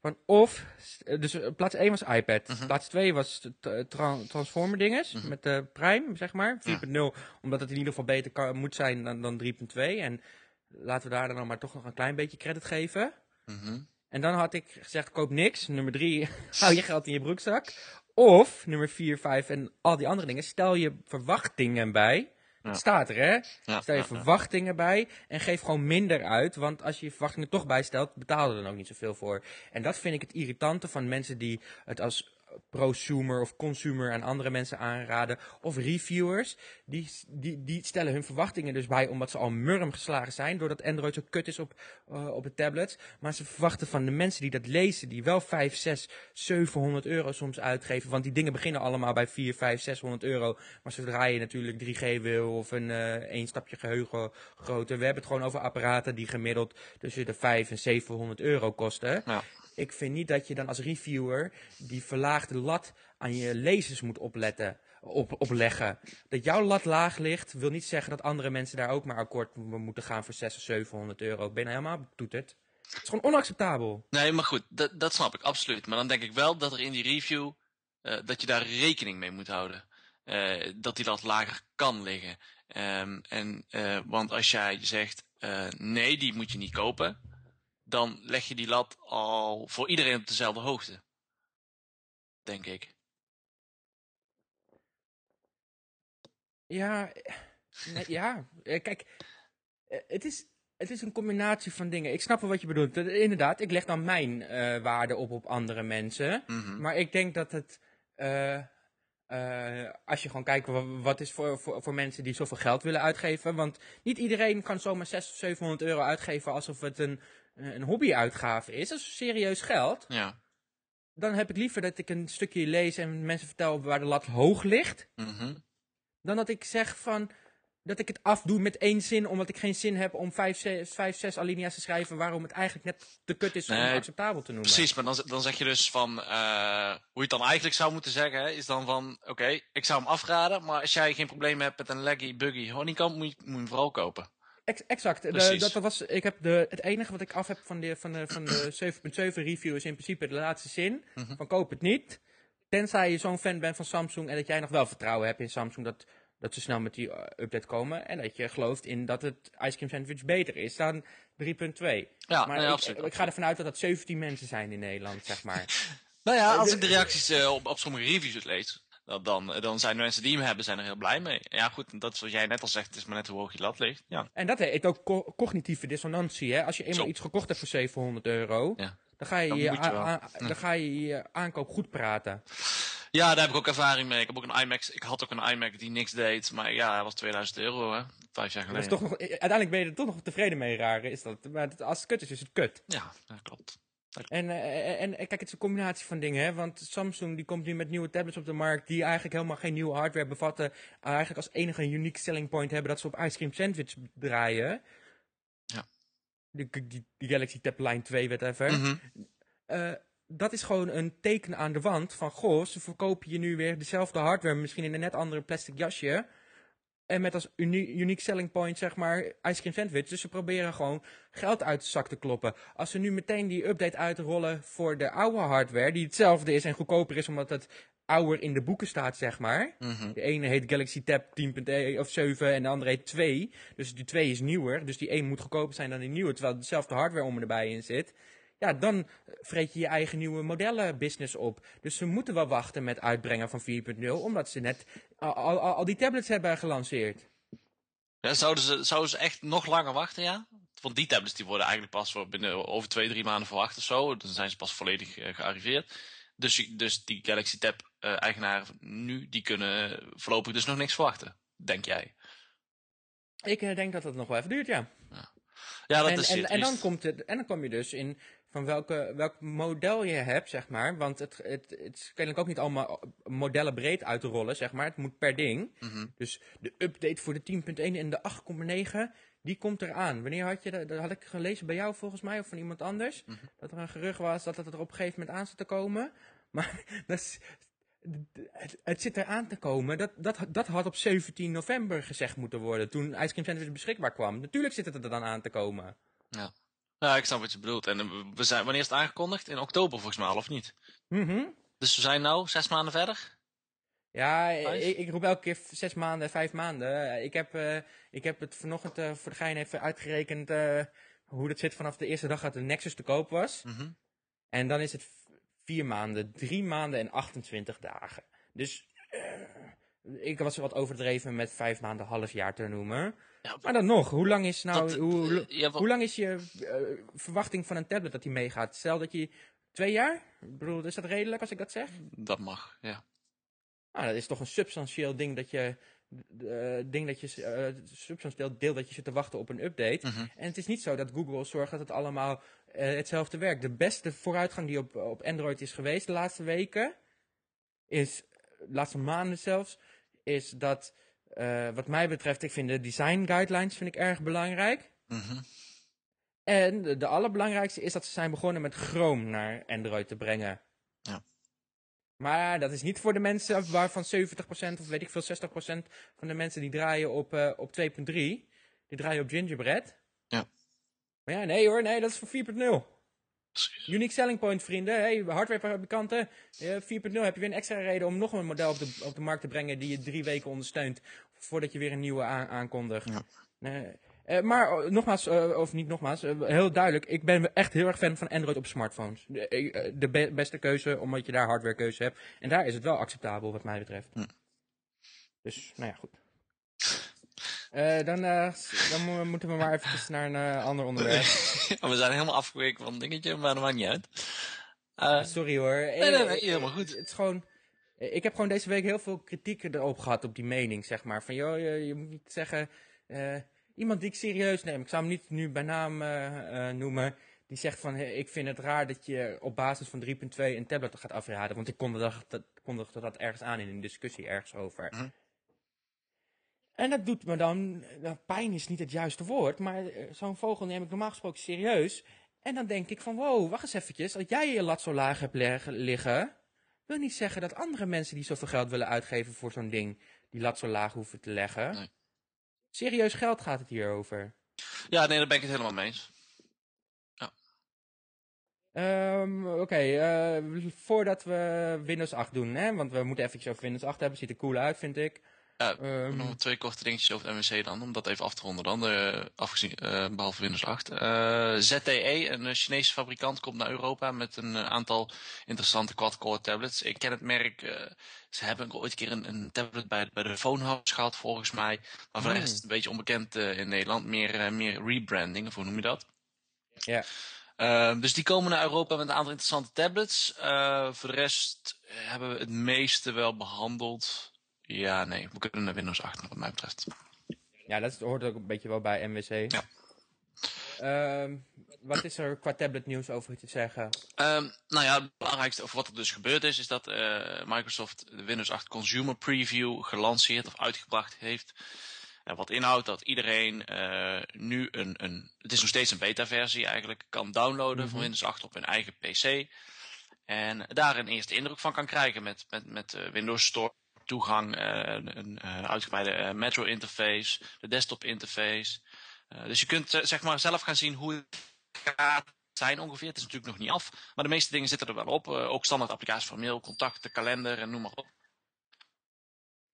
van of, dus eh, plaats 1 was iPad, Mhm. plaats 2 was tra- Transformer dinges, Mhm. met de Prime, zeg maar, Ja. 4.0, omdat het in ieder geval beter kan, moet zijn dan, dan 3.2. En laten we daar dan maar toch nog een klein beetje credit geven. Mhm. En dan had ik gezegd, koop niks. Nummer 3, hou je geld in je broekzak. Of, nummer 4, 5 en al die andere dingen, stel je verwachtingen bij. Ja. Het staat er, hè? Ja, Stel je ja, verwachtingen bij en geef gewoon minder uit. Want als je je verwachtingen toch bijstelt, betaal er dan ook niet zoveel voor. En dat vind ik het irritante van mensen die het als prosumer of consumer aan andere mensen aanraden. Of reviewers. Die, die, die stellen hun verwachtingen dus bij omdat ze al murm geslagen zijn. Doordat Android zo kut is op, eh, op de tablets. Maar ze verwachten van de mensen die dat lezen. Die wel 5, 6, 700 euro soms uitgeven. Want die dingen beginnen allemaal bij 4, 5, 600 euro. Maar zodra je natuurlijk 3G wil of een eh één stapje geheugen groter. We hebben het gewoon over apparaten die gemiddeld tussen de 5 en 700 euro kosten. Ja. Ik vind niet dat je dan als reviewer die verlaagde lat aan je lezers moet opletten, op, opleggen. Dat jouw lat laag ligt, wil niet zeggen dat andere mensen daar ook maar akkoord mo- moeten gaan voor 600 of 700 euro. Ik ben helemaal betoeterd. Het is gewoon onacceptabel. Nee, maar goed, dat, dat snap ik absoluut. Maar dan denk ik wel dat er in die review, eh, dat je daar rekening mee moet houden. Eh, dat die lat lager kan liggen. Ehm, en, eh, want als jij zegt, nee, die moet je niet kopen, dan leg je die lat al voor iedereen op dezelfde hoogte. Denk ik. Ja, nee, ja. eh, kijk, eh, het is, het is een combinatie van dingen. Ik snap wel wat je bedoelt. Inderdaad, ik leg dan mijn eh waarde op op andere mensen. Mhm. Maar ik denk dat het. Eh, als je gewoon kijkt wa- wat is voor, voor, voor mensen die zoveel geld willen uitgeven. Want niet iedereen kan zomaar 600 of 700 euro uitgeven alsof het een, eh, een hobbyuitgave is. Dat is serieus geld. Ja. Dan heb ik liever dat ik een stukje lees en mensen vertel waar de lat hoog ligt. Mhm. Dan dat ik zeg van. Dat ik het afdoe met één zin, omdat ik geen zin heb om vijf, zes, vijf, zes alinea's te schrijven waarom het eigenlijk net te kut is om Nee, acceptabel te noemen. Precies, maar dan, dan zeg je dus van, eh, hoe je het dan eigenlijk zou moeten zeggen, hè, is dan van, oké, ik zou hem afraden, maar als jij geen probleem hebt met een laggy, buggy honeycomb, moet je, moet je hem vooral kopen. Ex- exact. De, dat was, ik heb de, het enige wat ik af heb van de, van de, van de 7.7 review is in principe de laatste zin. Mhm. Van koop het niet. Tenzij je zo'n fan bent van Samsung en dat jij nog wel vertrouwen hebt in Samsung dat, dat ze snel met die eh, update komen. En dat je gelooft in dat het Ice Cream Sandwich beter is dan 3.2. Ja, Maar nee, ik, absoluut. ik ga ervan uit dat dat 17 mensen zijn in Nederland, zeg maar. Nou ja, als de- ik de reacties eh, op, op sommige reviews lees, dan, dan, zijn de mensen die hem hebben, zijn er heel blij mee. Ja goed, dat is wat jij net al zegt, het is maar net hoe hoog je lat ligt. Ja, En dat heet ook co- cognitieve dissonantie. Hè? Als je eenmaal Zo. iets gekocht hebt voor 700 euro, Ja. dan ga je Dan je, je dan ga je je aankoop goed praten. Ja daar heb ik ook ervaring mee. Ik heb ook een iMac, ik had ook een iMac die niks deed, maar ja, hij was 2000 euro hè, vijf jaar Dat is geleden. toch nog, uiteindelijk ben je er toch nog tevreden mee, raar is dat. Maar als het kut is, is het kut. Ja, dat klopt. En, eh, en, en kijk, het is een combinatie van dingen, hè. Want Samsung die komt nu met nieuwe tablets op de markt die eigenlijk helemaal geen nieuwe hardware bevatten. Eigenlijk als enige unique selling point hebben dat ze op Ice Cream Sandwich draaien. Ja. Die, die, die Galaxy Tab Line 2, whatever. Mhm. Eh, dat is gewoon een teken aan de wand van, goh, ze verkopen je nu weer dezelfde hardware, misschien in een net andere plastic jasje. En met als uni- unique selling point, zeg maar, ice cream sandwich. Dus ze proberen gewoon geld uit de zak te kloppen. Als ze nu meteen die update uitrollen voor de oude hardware, die hetzelfde is en goedkoper is omdat het ouder in de boeken staat, zeg maar. Mhm. De ene heet Galaxy Tab 10.1 of 7 en de andere heet 2. Dus die 2 is nieuwer. Dus die 1 moet goedkoper zijn dan die nieuwe, terwijl dezelfde hardware om erbij in zit. Ja, dan vreet je je eigen nieuwe modellen business op. Dus ze moeten wel wachten met uitbrengen van 4.0, omdat ze net al, al, al die tablets hebben gelanceerd. Ja, zouden, ze, zouden ze echt nog langer wachten, ja? Want die tablets die worden eigenlijk pas voor binnen over twee, drie maanden verwacht of zo. Dan zijn ze pas volledig eh, gearriveerd. Dus, dus die Galaxy Tab eh, eigenaren nu, die kunnen voorlopig dus nog niks verwachten. Denk jij? Ik eh, denk dat dat nog wel even duurt, ja. Ja, dat en, is en, en, dan komt het, en dan kom je dus in van welke, welk model je hebt, zeg maar. Want het, het, het is kennelijk ook niet allemaal modellen breed uit te rollen, zeg maar. Het moet per ding. Mhm. Dus de update voor de 10.1 en de 8.9, die komt eraan. Wanneer had je dat? Dat had ik gelezen bij jou volgens mij, of van iemand anders. Mhm. Dat er een gerucht was dat het er op een gegeven moment aan zat te komen. Maar dat is, het, het zit eraan te komen. Dat, dat, dat had op 17 november gezegd moeten worden, toen Ice Cream Sandwich beschikbaar kwam. Natuurlijk zit het er dan aan te komen. Ja, ik snap wat je bedoelt. En eh, we zijn, wanneer is het aangekondigd? In oktober volgens mij al, of niet? Mhm. Dus we zijn nu zes maanden verder? Ja, ik, ik roep elke keer zes maanden, vijf maanden. Ik heb, eh, ik heb het vanochtend eh, voor de gein even uitgerekend hoe dat zit vanaf de eerste dag dat de Nexus te koop was. Mhm. En dan is het vier maanden, drie maanden en 28 dagen. Dus ik was wat overdreven met vijf maanden, half jaar te noemen. Ja, Maar dan nog, hoe lang is nou, dat- hoe, ja, wa- hoe lang is je eh, verwachting van een tablet dat die meegaat? Stel dat je twee jaar? Ik bedoel, is dat redelijk als ik dat zeg? dat mag, ja. Nou, dat is toch een substantieel ding dat je, eh, ding dat je, eh, substantieel deel dat je zit te wachten op een update. Mhm. En het is niet zo dat Google zorgt dat het allemaal eh, hetzelfde werkt. De beste vooruitgang die op, op Android is geweest de laatste weken, is, de laatste maanden zelfs, is dat, eh, wat mij betreft, ik vind de design guidelines vind ik erg belangrijk. Mhm. En de, de allerbelangrijkste is dat ze zijn begonnen met Chrome naar Android te brengen. Ja. Maar dat is niet voor de mensen waarvan 70% of weet ik veel, 60% van de mensen die draaien op, eh, op 2.3. Die draaien op Gingerbread. Ja. Maar ja, nee hoor, nee, dat is voor 4.0. Precies. Unique selling point, vrienden. Hey, hardwarefabrikanten. eh 4.0 heb je weer een extra reden om nog een model op de, op de markt te brengen die je drie weken ondersteunt. Voordat je weer een nieuwe aan- aankondigt. Ja. Eh, maar eh, nogmaals, eh, of niet nogmaals, heel duidelijk. Ik ben echt heel erg fan van Android op smartphones. De, de be- beste keuze, omdat je daar hardwarekeuze hebt. En daar is het wel acceptabel, wat mij betreft. Hm. Dus, nou ja, goed. Eh, dan eh, dan mo- moeten we maar eventjes naar een eh, ander onderwerp. We zijn helemaal afgeweken van een dingetje, maar dat maakt niet uit. Sorry hoor. nee, nee, Eh, helemaal goed. Het is gewoon. Ik heb gewoon deze week heel veel kritiek erop gehad op die mening, zeg maar. Van joh, je, je moet niet zeggen. iemand die ik serieus neem, ik zou hem niet nu bij naam noemen. Die zegt van hey, ik vind het raar dat je op basis van 3.2 een tablet gaat afraden. Want ik kondigde dat, dat, kondigde dat ergens aan in een discussie ergens over. Mhm. En dat doet me dan, nou, pijn is niet het juiste woord, maar eh, zo'n vogel neem ik normaal gesproken serieus. En dan denk ik van, wow, wacht eens eventjes, als jij je lat zo laag hebt liggen, wil niet zeggen dat andere mensen die zoveel geld willen uitgeven voor zo'n ding, die lat zo laag hoeven te leggen. Nee. Serieus geld gaat het hier over. Ja, nee, daar ben ik het helemaal mee eens. Ehm, Oké, eh, voordat we Windows 8 doen, hè, want we moeten eventjes over Windows 8 hebben, ziet er cool uit, vind ik. Ja, Ehm, Nog twee korte dingetjes over het MWC dan, om dat even af te ronden dan, de, afgezien, eh, behalve Windows 8. Eh, ZTE, een eh, Chinese fabrikant, komt naar Europa met een eh, aantal interessante quad-core tablets. Ik ken het merk, eh, ze hebben ooit een keer een, een tablet bij, bij de Phonehouse gehad volgens mij, maar voor de Hmm. rest is het een beetje onbekend eh, in Nederland, meer, eh, meer rebranding, of hoe noem je dat? ja. Ehm, dus die komen naar Europa met een aantal interessante tablets. Eh, voor de rest eh, hebben we het meeste wel behandeld. Ja, nee, we kunnen naar Windows 8 wat mij betreft. ja, dat hoort ook een beetje wel bij MWC. Ja. Ehm, wat is er qua tablet nieuws over te zeggen? Ehm, nou ja, het belangrijkste over wat er dus gebeurd is, is dat eh, Microsoft de Windows 8 Consumer Preview gelanceerd of uitgebracht heeft. En wat inhoudt dat iedereen eh, nu een, een, het is nog steeds een beta-versie eigenlijk, kan downloaden van Mhm. Windows 8 op hun eigen PC. En daar een eerste indruk van kan krijgen met, met, met eh, Windows Store toegang, eh, een, eh, uitgebreide eh, Metro interface, de desktop interface. Dus je kunt zeg maar zelf gaan zien hoe het gaat zijn ongeveer. Het is natuurlijk nog niet af, maar de meeste dingen zitten er wel op. Ook standaard applicaties voor mail, contacten, kalender en noem maar op.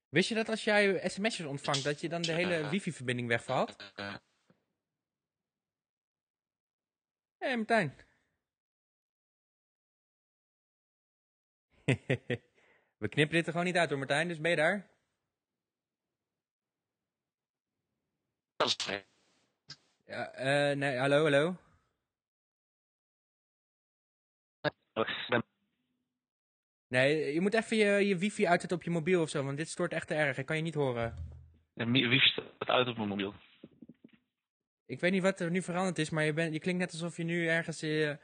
Wist je dat als jij sms'jes ontvangt, dat je dan de hele wifi-verbinding wegvalt? Hé, hey, Martijn. We knippen dit er gewoon niet uit hoor, Martijn, dus ben je daar? Ja, eh, nee, hallo, hallo. Nee, je moet even je, je wifi uitzetten op je mobiel of zo, want dit stoort echt te erg. Ik kan je niet horen. Wie staat uit op mijn mobiel? Ik weet niet wat er nu veranderd is, maar je, bent, je klinkt net alsof je nu ergens eh,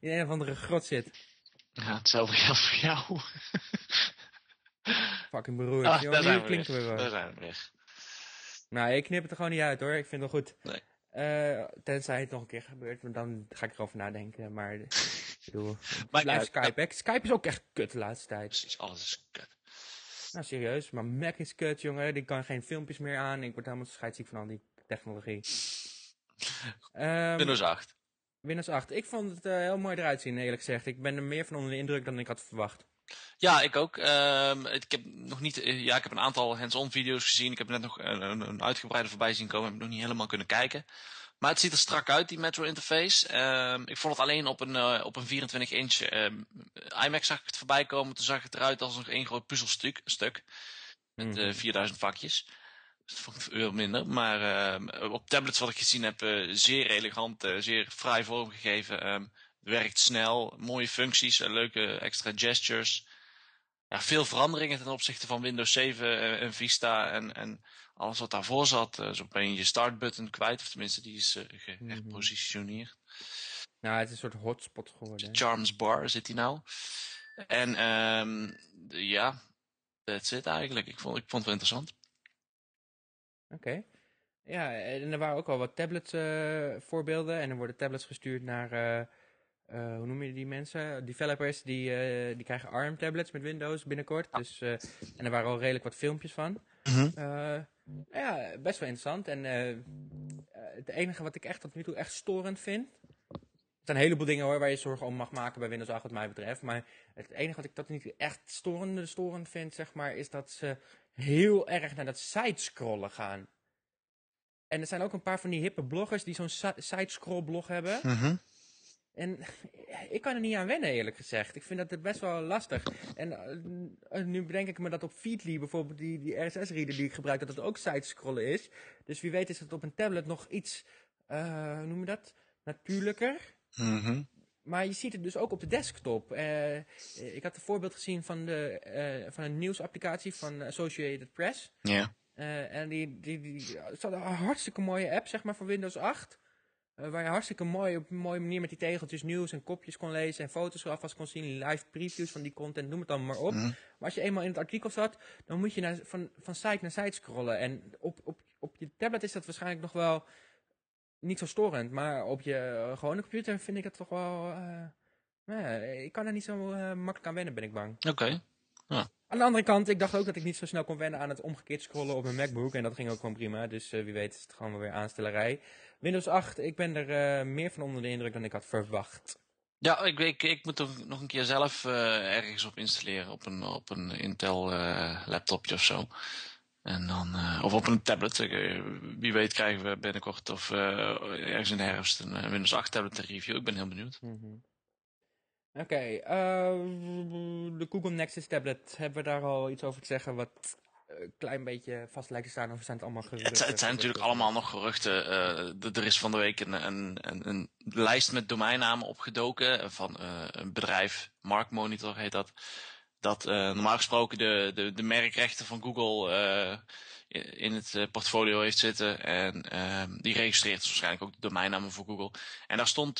in een of andere grot zit. Ja, hetzelfde geldt voor jou. Fucking beroerd. Ah, daar zijn we klinken weer. Daar zijn we weer. Nou, ik knip het er gewoon niet uit hoor. Ik vind het wel goed. Nee. Eh, tenzij het nog een keer gebeurt, want dan ga ik erover nadenken. Maar ik bedoel, Maar ja, Skype. hè. Skype is ook echt kut de laatste tijd. Precies, alles is kut. Nou, serieus. Maar Mac is kut, jongen. Die kan geen filmpjes meer aan. Ik word helemaal scheidsziek van al die technologie. Ehm, Windows 8. Windows 8. Ik vond het eh, heel mooi eruit zien, eerlijk gezegd. Ik ben er meer van onder de indruk dan ik had verwacht. Ja, ik ook. Ehm, ik heb nog niet, eh, ja, ik heb een aantal hands-on video's gezien. Ik heb net nog een, een, uitgebreide voorbij zien komen. Ik heb nog niet helemaal kunnen kijken. Maar het ziet er strak uit, die Metro interface. Ehm, ik vond het alleen op een, eh, op een 24 inch ehm, iMac zag ik het voorbij komen. Toen zag het eruit als nog één groot puzzelstuk. Stuk, met Mhm. eh, 4000 vakjes. Dus dat vond ik veel minder. Maar ehm, op tablets wat ik gezien heb, eh, zeer elegant, eh, zeer fraai vormgegeven. Ehm, werkt snel, mooie functies, eh, leuke extra gestures. Ja, veel veranderingen ten opzichte van Windows 7 en, Vista en, en alles wat daarvoor zat. zo ben je je startbutton kwijt, of tenminste die is eh, ge- Mhm. Nou, het is een soort hotspot geworden. hè. Charms Bar zit die nou. En ehm, de- ja, that's it eigenlijk. Ik vond, ik vond het wel interessant. Oké. Ja, en er waren ook al wat tablets eh, voorbeelden. En er worden tablets gestuurd naar, eh, eh, hoe noem je die mensen? Developers, die, die krijgen ARM tablets met Windows binnenkort. Dus, en er waren al redelijk wat filmpjes van. Eh, ja, best wel interessant. En het enige wat ik echt tot nu toe echt storend vind. Er zijn een heleboel dingen hoor waar je zorgen om mag maken bij Windows 8 wat mij betreft. Maar het enige wat ik nu toe echt storend, storend vind, zeg maar, is dat ze heel erg naar dat sidescrollen gaan. En er zijn ook een paar van die hippe bloggers die zo'n si- sidescroll blog hebben. En ik kan er niet aan wennen, eerlijk gezegd. Ik vind dat best wel lastig. En eh, nu bedenk ik me dat op Feedly, bijvoorbeeld die, die RSS-reader die ik gebruik, dat het ook sidescrollen is. Dus wie weet is het op een tablet nog iets, hoe noem je dat, natuurlijker. Mhm. Maar je ziet het dus ook op de desktop. Eh, ik had een voorbeeld gezien van, de, eh, van een nieuwsapplicatie van Associated Press. Ja. Eh, en die, die, die, is een hartstikke mooie app, zeg maar, voor Windows 8. eh, waar je hartstikke mooi op een mooie manier met die tegeltjes nieuws en kopjes kon lezen en foto's eraf was kon zien, live previews van die content, noem het dan maar op. Mhm. Maar als je eenmaal in het artikel zat, dan moet je naar, van, van site naar site scrollen. En op, op, op je tablet is dat waarschijnlijk nog wel niet zo storend, maar op je eh, gewone computer vind ik dat toch wel... ja, ik kan er niet zo eh, makkelijk aan wennen, ben ik bang. Oké. Aan de andere kant, ik dacht ook dat ik niet zo snel kon wennen aan het omgekeerd scrollen op mijn MacBook. En dat ging ook gewoon prima. Dus wie weet is het gewoon weer aanstellerij. Windows 8, ik ben er meer van onder de indruk dan ik had verwacht. Ja, ik, ik, ik moet er nog een keer zelf ergens op installeren. Op een, op een Intel laptopje of zo. En dan, eh, of op een tablet. Eh, wie weet krijgen we binnenkort of eh, ergens in de herfst een Windows 8 tablet te review. Ik ben heel benieuwd. Oké, eh, de Google Nexus tablet, hebben we daar al iets over te zeggen wat een klein beetje vast lijkt te staan? Of zijn het allemaal geruchten? Het, het zijn natuurlijk allemaal nog geruchten. Er is van de week een, een, een, een lijst met domeinnamen opgedoken van een bedrijf, Mark Monitor heet dat. Dat eh, normaal gesproken de, de, de merkrechten van Google eh, in het eh, portfolio heeft zitten. En ehm, die registreert dus waarschijnlijk ook de domeinnamen voor Google. En daar stond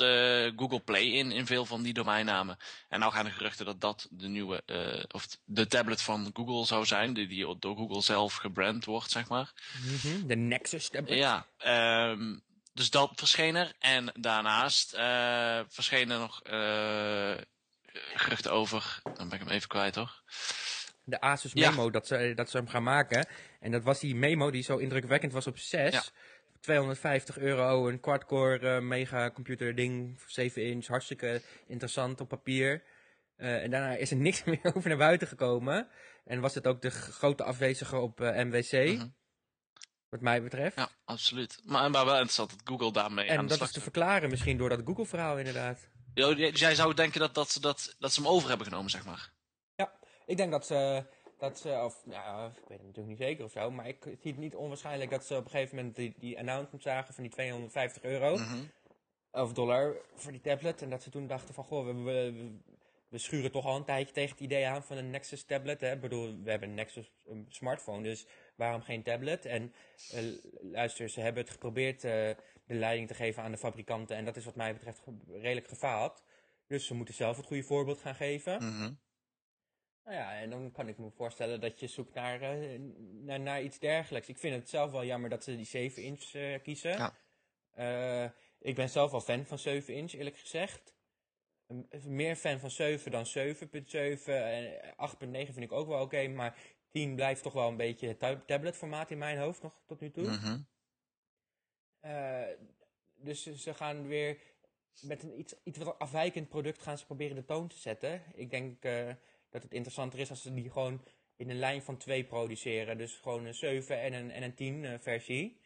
Google Play in, in veel van die domeinnamen. En nou gaan de geruchten dat dat de nieuwe, of de tablet van Google zou zijn. Die, die door Google zelf gebrand wordt, zeg maar. Mhm, De Nexus tablet. Ja, ehm, dus dat verscheen er. En daarnaast eh verschenen nog geruchten over. Dan ben ik hem even kwijt hoor. De Asus Ja. Memo, dat, ze, dat ze hem gaan maken. En dat was die Memo die zo indrukwekkend was op 6. Ja. 250 euro, een quad-core eh, mega computer ding, 7 inch, hartstikke interessant op papier. Eh, en daarna is er niks meer over naar buiten gekomen. En was het ook de grote afwezige op eh, MWC, Mhm. wat mij betreft. Ja, absoluut. Maar, maar wel interessant dat Google daarmee aan en de dat slag is te verklaren misschien door dat Google-verhaal inderdaad. Dus jij zou denken dat, dat, ze dat, dat ze hem over hebben genomen, zeg maar. Ik denk dat ze, dat ze of ja, ik weet het natuurlijk niet zeker of zo, maar ik zie het niet onwaarschijnlijk dat ze op een gegeven moment die, die announcement zagen van die 250 euro. Mhm. of dollar voor die tablet. En dat ze toen dachten van, goh, we, we, we schuren toch al een tijdje tegen het idee aan van een Nexus tablet. Hè? Ik bedoel, we hebben een Nexus een smartphone, dus waarom geen tablet? En eh, luister, ze hebben het geprobeerd eh, de leiding te geven aan de fabrikanten. En dat is wat mij betreft redelijk gefaald. Dus ze moeten zelf het goede voorbeeld gaan geven. Mhm. Nou ja, en dan kan ik me voorstellen dat je zoekt naar, eh, naar, naar iets dergelijks. Ik vind het zelf wel jammer dat ze die 7 inch eh, kiezen. Ja. Eh, ik ben zelf wel fan van 7 inch, eerlijk gezegd. Meer fan van 7 dan 7.7. En 8.9 vind ik ook wel oké, maar 10 blijft toch wel een beetje het tab- tabletformaat in mijn hoofd nog tot nu toe. Mhm. Eh, dus ze- gaan weer met een iets, iets wat afwijkend product gaan ze proberen de toon te zetten. Ik denk eh, dat het interessanter is als ze die gewoon in een lijn van twee produceren. Dus gewoon een 7 en een, en een 10 eh, versie.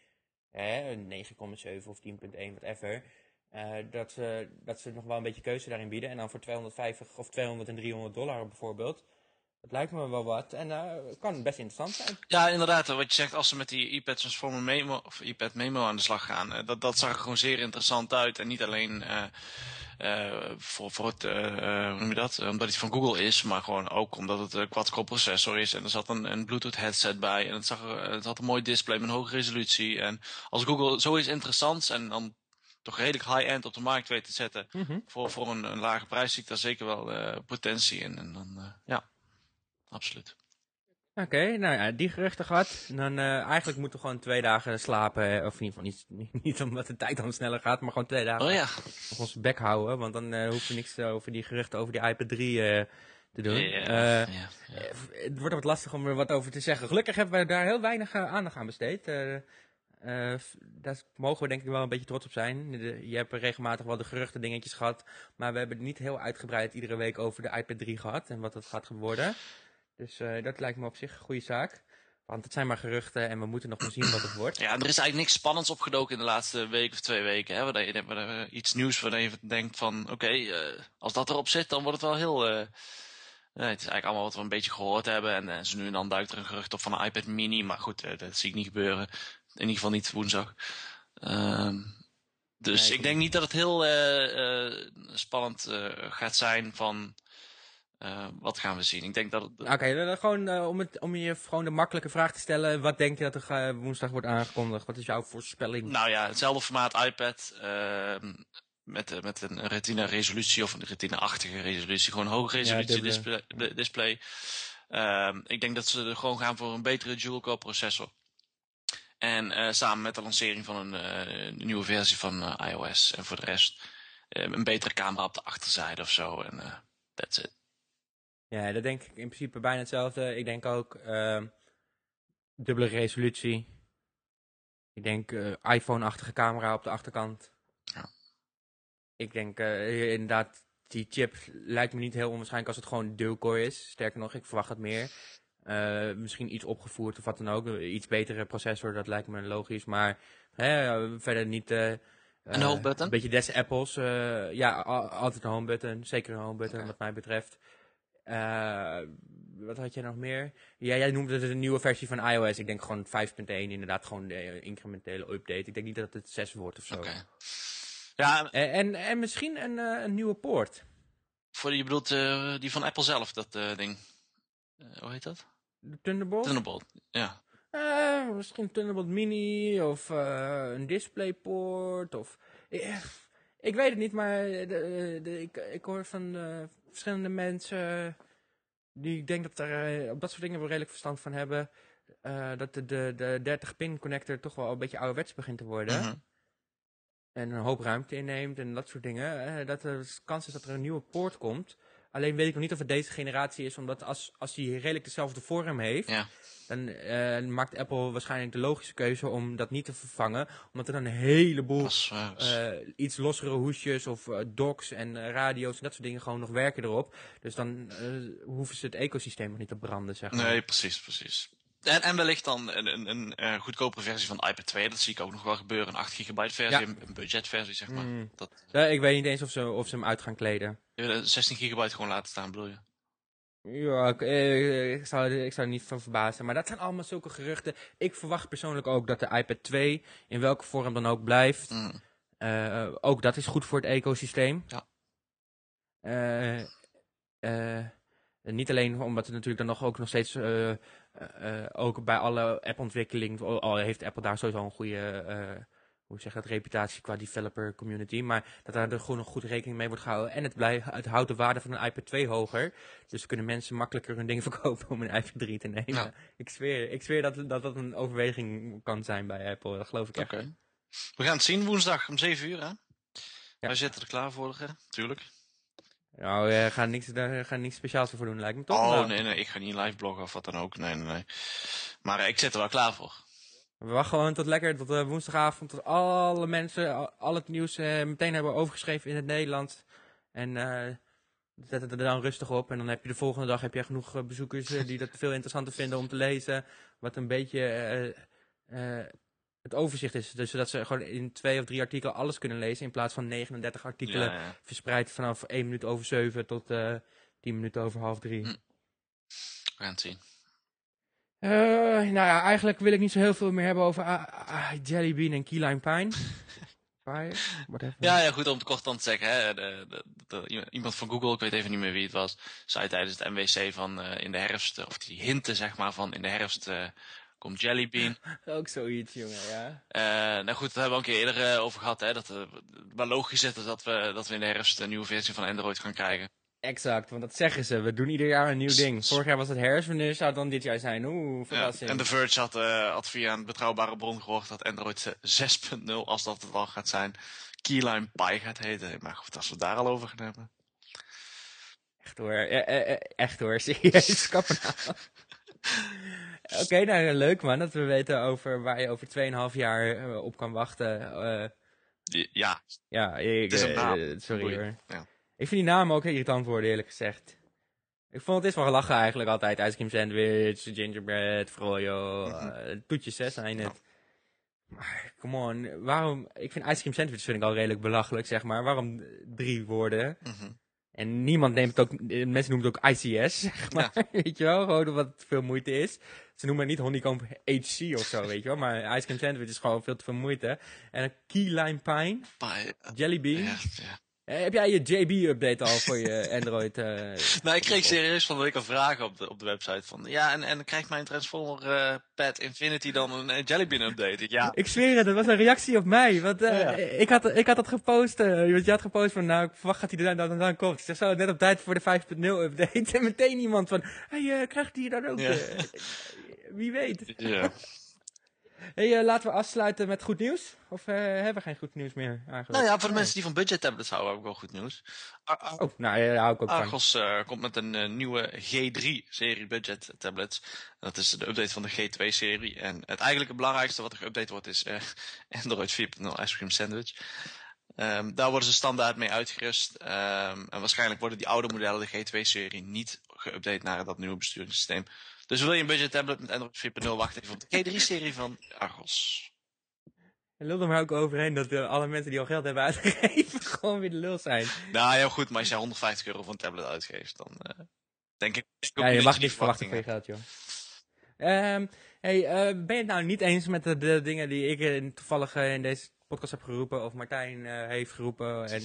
Hè, een 9,7 of 10,1, whatever. Eh, dat, ze, dat ze nog wel een beetje keuze daarin bieden. En dan voor 250 of 200 en 300 dollar bijvoorbeeld. Dat lijkt me wel wat. En eh kan best interessant zijn. Ja, inderdaad. Wat je zegt, als ze met die iPad Transformer Memo, of iPad Memo aan de slag gaan, eh, dat, dat zag er gewoon zeer interessant uit. En niet alleen eh, voor, voor het, hoe noem je dat, omdat het van Google is, maar gewoon ook omdat het een quad-core processor is. En er zat een, een Bluetooth headset bij. En het, zag er, het had een mooi display met een hoge resolutie. En als Google zoiets interessants en dan toch redelijk high-end op de markt weet te zetten, voor, voor een, een lage prijs, zie ik daar zeker wel potentie in. En dan, ja, absoluut. Oké, nou ja, die geruchten gehad. Dan, eh, eigenlijk moeten we gewoon twee dagen slapen. eh, Of in ieder geval niet, omdat de tijd dan sneller gaat, maar gewoon twee dagen Oh ja. op onze bek houden. Want dan eh hoeven we niks over die geruchten over die iPad 3 eh, te doen. Het wordt wat lastig om er wat over te zeggen. Gelukkig hebben we daar heel weinig aandacht aan besteed. Daar mogen we denk ik wel een beetje trots op zijn. De- je hebt regelmatig wel de geruchten dingetjes gehad. Maar we hebben het niet heel uitgebreid iedere week over de iPad 3 gehad. En wat het gaat worden. Dus eh, dat lijkt me op zich een goede zaak. Want het zijn maar geruchten en we moeten nog maar zien wat het wordt. Ja, er is eigenlijk niks spannends opgedoken in de laatste week of twee weken. Hè? Waar je, waar je iets nieuws waar je denkt van, oké, eh, als dat erop zit, dan wordt het wel heel... eh, nee, het is eigenlijk allemaal wat we een beetje gehoord hebben. En zo nu en dan duikt er een gerucht op van een iPad mini. Maar goed, dat zie ik niet gebeuren. In ieder geval niet woensdag. Ehm, dus Nee, ik denk niet dat het heel spannend gaat zijn van... Eh, wat gaan we zien? Ik denk dat het... Oké, dan gewoon eh, om, het, om je gewoon de makkelijke vraag te stellen. Wat denk je dat er ga- woensdag wordt aangekondigd? Wat is jouw voorspelling? Nou ja, hetzelfde formaat iPad. ehm, met, eh, met een retina resolutie of een retina-achtige resolutie. Gewoon een hoge resolutie display. Ehm, ik denk dat ze er gewoon gaan voor een betere dual-core processor. En eh, samen met de lancering van een, eh, een nieuwe versie van eh, iOS. En voor de rest eh, een betere camera op de achterzijde of zo. En eh that's it. Ja, dat denk ik in principe bijna hetzelfde. Ik denk ook ehm, dubbele resolutie. Ik denk eh, iPhone-achtige camera op de achterkant. Ja. Ik denk eh, inderdaad, die chip lijkt me niet heel onwaarschijnlijk als het gewoon dual-core is. Sterker nog, ik verwacht het meer. Eh, misschien iets opgevoerd of wat dan ook. Iets betere processor, dat lijkt me logisch. Maar hè, verder niet... En de eh, home button? Een beetje des Apples. ja, al- altijd een home button. Zeker een home button, wat mij betreft. Eh, wat had jij nog meer? Ja, jij noemde het een nieuwe versie van iOS. Ik denk gewoon 5.1, inderdaad gewoon de incrementele update. Ik denk niet dat het 6 wordt of zo. Ja, En, en, en misschien een, eh, een nieuwe poort. voor je bedoelt eh, die van Apple zelf, dat eh, ding. Eh, hoe heet dat? De Thunderbolt? Thunderbolt. Ja. Eh, misschien Thunderbolt Mini of eh, een DisplayPort of... Eh, ik weet het niet, maar de, de, ik, ik hoor van eh, verschillende mensen die ik denk dat er eh, op dat soort dingen wel redelijk verstand van hebben. eh, dat de, de, de 30-pin connector toch wel een beetje ouderwets begint te worden. Mhm. En een hoop ruimte inneemt en dat soort dingen. eh, dat er kans is dat er een nieuwe poort komt. Alleen weet ik nog niet of het deze generatie is, omdat als, als die redelijk dezelfde vorm heeft, Ja. dan eh, maakt Apple waarschijnlijk de logische keuze om dat niet te vervangen. Omdat er dan een heleboel eh, eh, iets lossere hoesjes of eh, docks en radio's en dat soort dingen gewoon nog werken erop. Dus dan hoeven ze het ecosysteem nog niet te branden, zeg maar. Nee, precies, precies. En, en wellicht dan een, een, een, eh, goedkopere versie van iPad 2. Dat zie ik ook nog wel gebeuren. Een 8 gigabyte versie, Ja. een, budgetversie zeg maar. Mm. Dat, Ja, ik weet niet eens of ze, of ze hem uit gaan kleden. je wil, eh, 16 gigabyte gewoon laten staan, bedoel je? Ja, ik, eh, ik, zou, er- ik zou er niet van verbazen. Maar dat zijn allemaal zulke geruchten. Ik verwacht persoonlijk ook dat de iPad 2, in welke vorm dan ook blijft, Mm. eh, ook dat is goed voor het ecosysteem. Ja. Niet alleen omdat het natuurlijk dan nog ook nog steeds, eh, eh, ook bij alle appontwikkeling, al heeft Apple daar sowieso een goede, eh, hoe zeg dat, reputatie qua developer community, maar dat daar er gewoon nog goed rekening mee wordt gehouden. En het, blij, het houdt de waarde van een iPad 2 hoger, dus kunnen mensen makkelijker hun dingen verkopen om een iPad 3 te nemen. Ja. Ik zweer, ik zweer dat, dat dat een overweging kan zijn bij Apple, dat geloof ik echt. Oké. We gaan het zien woensdag om 7 uur, hè? Ja. Wij zitten er klaar voor, hè? Tuurlijk. Nou, we gaan niks, daar gaan niks speciaals voor doen, lijkt me toch? Oh, Nou, nee, nee, ik ga niet live bloggen of wat dan ook. Nee, nee, nee. Maar eh, ik zit er wel klaar voor. We wachten gewoon tot lekker, tot eh, woensdagavond, tot alle mensen al, al het nieuws eh, meteen hebben overgeschreven in het Nederlands. En eh zetten het er dan rustig op. En dan heb je de volgende dag heb je genoeg eh, bezoekers eh, die dat veel interessanter vinden om te lezen. Wat een beetje eh, eh, het overzicht is. Dus zodat ze gewoon in twee of drie artikelen alles kunnen lezen. In plaats van 39 artikelen Ja, ja. verspreid vanaf 1 minuut over 7 tot eh 10 minuten over half 3. Hm. We gaan het zien. Eh, nou ja, eigenlijk wil ik niet zo heel veel meer hebben over ah, ah, Jelly Bean en Key Lime Pine. Ja, ja, goed om het kort dan te zeggen. Hè. De, de, de- iemand van Google, ik weet even niet meer wie het was, zei tijdens het MWC van eh, in de herfst, of die hinten zeg maar van in de herfst komt Jelly Bean. Ook zoiets, jongen, ja. Eh, nou goed, daar hebben we al een keer eerder eh, over gehad. Hè, dat het wel logisch is dat we, dat we in de herfst een nieuwe versie van Android gaan krijgen. Exact, want dat zeggen ze. We doen ieder jaar een nieuw ding. Vorig jaar was het herfst, wanneer zou het dan dit jaar zijn? Oeh, Ja, verrassing. en The Verge had, eh, had via een betrouwbare bron gehoord dat Android eh, 6.0, als dat het al gaat zijn, Keyline Pie gaat heten. Maar goed, als we het daar al over gaan hebben. Echt hoor, eh, eh, eh, echt hoor, serieus, kappen Oké, nou leuk man, dat we weten over waar je over 2,5 jaar eh, op kan wachten. Eh, Ja, ja, ik, Het is een eh, naam. sorry hoor. Ja. Ik vind die namen ook irritant worden, eerlijk gezegd. Ik vond het is wel gelachen eigenlijk altijd. Ice cream sandwich, gingerbread, froyo, eh, toetjes hè, zijn het. Maar, come on, waarom... Ik vind ice cream sandwich vind ik al redelijk belachelijk, zeg maar. Waarom drie woorden? Mhm. En niemand neemt het ook... eh, Mensen noemen het ook ICS, zeg maar. Weet je wel? Gewoon omdat het veel moeite is. Ze noemen het niet honeycomb HC of zo, weet je wel. Maar ice cream sandwich is gewoon veel te veel moeite. En een key lime pine, Pie, eh, jelly bean. ja, ja. Eh, heb jij je JB-update al voor je Android? eh, Nou, ik kreeg serieus van de week een vraag op de, op de website van... Ja, en, en krijgt mijn Transformer eh, Pad Infinity dan een, een Jelly Bean update? Ik, ja, Ik zweer het, dat was een reactie op mij. Want ja. ik, had, ik had dat gepost. want je had gepost van, nou, ik verwacht dat hij er dan, dan, dan komt. Ik zeg zo, net op tijd voor de 5.0 update. En meteen iemand van, hey, krijgt hij dan ook? Ja. wie weet. ja. Hey, eh, laten we afsluiten met goed nieuws. Of eh, hebben we geen goed nieuws meer eigenlijk? Nou ja, voor de mensen die van budget tablets houden, heb ik wel goed nieuws. Ar- Ar- Oh, nou, ja, hou ik ook. Argos eh, komt met een nieuwe G3-serie budget tablets. Dat is de update van de G2-serie. En het eigenlijke belangrijkste wat er geüpdate wordt is Android 4.0 Ice Cream Sandwich. Ehm, daar worden ze standaard mee uitgerust. Ehm, en waarschijnlijk worden die oude modellen, de G2-serie, niet geüpdate naar dat nieuwe besturingssysteem. Dus wil je een budget tablet met Android 4.0, wacht even op de G3-serie van Argos. En lul er maar ook overheen dat eh, alle mensen die al geld hebben uitgegeven gewoon weer de lul zijn. Nou ja, goed, maar als jij 150 euro voor een tablet uitgeeft, dan eh, denk ik... Ja, je niet mag die verwachten je geld, joh. Ehm, hey, eh, ben je het nou niet eens met de, de dingen die ik in, toevallig in deze podcast heb geroepen, of Martijn heeft geroepen?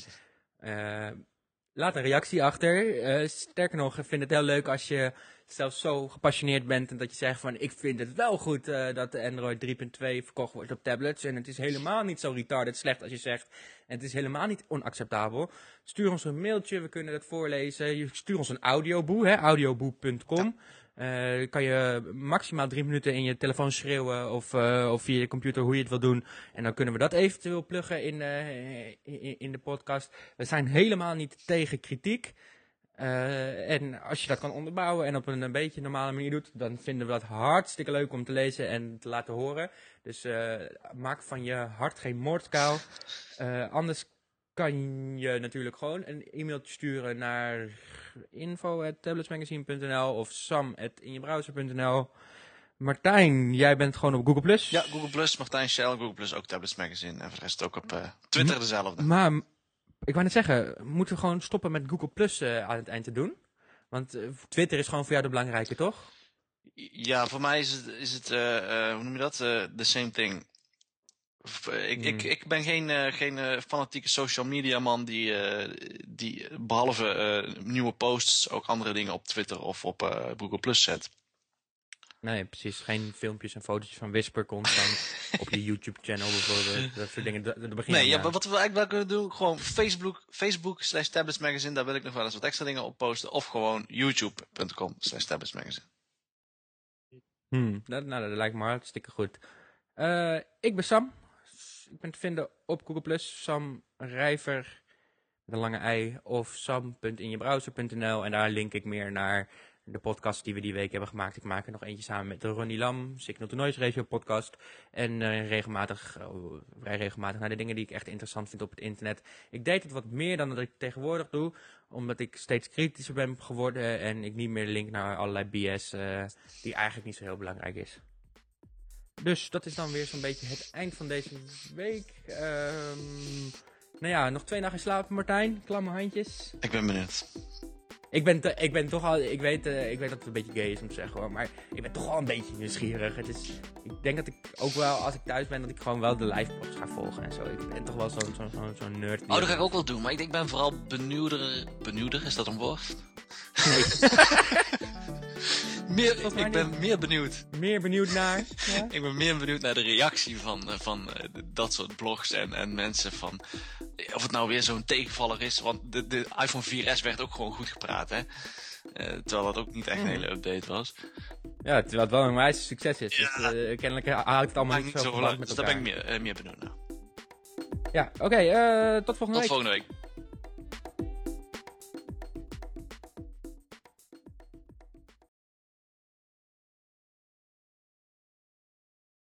En, laat een reactie achter. Sterker nog, ik vind het heel leuk als je zelfs zo gepassioneerd bent en dat je zegt van ik vind het wel goed eh, dat de Android 3.2 verkocht wordt op tablets. En het is helemaal niet zo retarded slecht als je zegt. En het is helemaal niet onacceptabel. Stuur ons een mailtje, we kunnen het voorlezen. Stuur ons een audioboe, hè, audioboe.com. Eh, kan je maximaal drie minuten in je telefoon schreeuwen of, eh, of via je computer hoe je het wil doen. En dan kunnen we dat eventueel pluggen in, in de podcast. We zijn helemaal niet tegen kritiek. Eh, en als je dat kan onderbouwen en op een, een beetje normale manier doet, dan vinden we dat hartstikke leuk om te lezen en te laten horen. Dus eh, maak van je hart geen moordkuil. Eh, anders kan je natuurlijk gewoon een e-mailtje sturen naar info.tabletsmagazine.nl of sam.injebrowser.nl. Martijn, jij bent gewoon op Google+. Plus. Ja, Google Plus, Martijn Shell, Google Plus ook Tablets Magazine. En voor de rest ook op Twitter dezelfde. Maar ik wou net zeggen, moeten we gewoon stoppen met Google Plus eh, aan het eind te doen? Want eh, Twitter is gewoon voor jou de belangrijke, toch? Ja, voor mij is het, is het eh, hoe noem je dat? The same thing. Ik, ik, Hmm. ik ben geen, geen fanatieke social media man die, die behalve eh, nieuwe posts ook andere dingen op Twitter of op Google Plus zet. Nee, precies. Geen filmpjes en fotootjes van Whisper constant op je YouTube-channel bijvoorbeeld. Dat soort dingen. Dat, dat begin Nee, ja, maar wat we eigenlijk wel kunnen doen, gewoon Facebook, Facebook slash Tablets Magazine, daar wil ik nog wel eens wat extra dingen op posten. Of gewoon youtube.com slash Tablets Magazine. Hmm, dat, nou, dat lijkt me hartstikke goed. Eh, ik ben Sam. Ik ben te vinden op Google+. Plus. Sam Rijver met een lange ei. Of sam.injebrowser.nl En daar link ik meer naar de podcast die we die week hebben gemaakt. Ik maak er nog eentje samen met Ronnie Lam. Signal to Noise Radio podcast. En eh, regelmatig, oh, vrij regelmatig naar de dingen die ik echt interessant vind op het internet. Ik deed het wat meer dan dat ik tegenwoordig doe. Omdat ik steeds kritischer ben geworden. En ik niet meer link naar allerlei BS. eh, die eigenlijk niet zo heel belangrijk is. Dus dat is dan weer zo'n beetje het eind van deze week. Ehm nou ja, nog twee nachten slapen, Martijn. Klamme handjes. Ik ben benieuwd. Ik ben, te- ik ben toch al, ik weet, eh, ik weet dat het een beetje gay is om te zeggen hoor, maar ik ben toch al een beetje nieuwsgierig. Het is, ik denk dat ik ook wel, als ik thuis ben, dat ik gewoon wel de live blogs ga volgen en zo. Ik ben toch wel zo'n zo'n zo'n zo'n nerd. Oh, dat ga ik ook wel doen, maar ik denk, ik ben vooral benieuwder. Benieuwder, is dat een woord? meer, Volgens mij ik ben meer benieuwd. Meer benieuwd naar. Ja? Ik ben meer benieuwd naar de reactie van, eh, van eh, dat soort blogs en, en mensen van. Of het nou weer zo'n tegenvaller is, want de, de iPhone 4S werd ook gewoon goed gepraat, hè? Eh, terwijl dat ook niet echt een hele update was. ja, terwijl het wel een wijze succes is. Dus eh, kennelijk houdt het allemaal niet zo lang, met dus daar ben ik meer, eh, meer benieuwd naar. Ja, oké, eh, tot volgende Tot week. volgende week.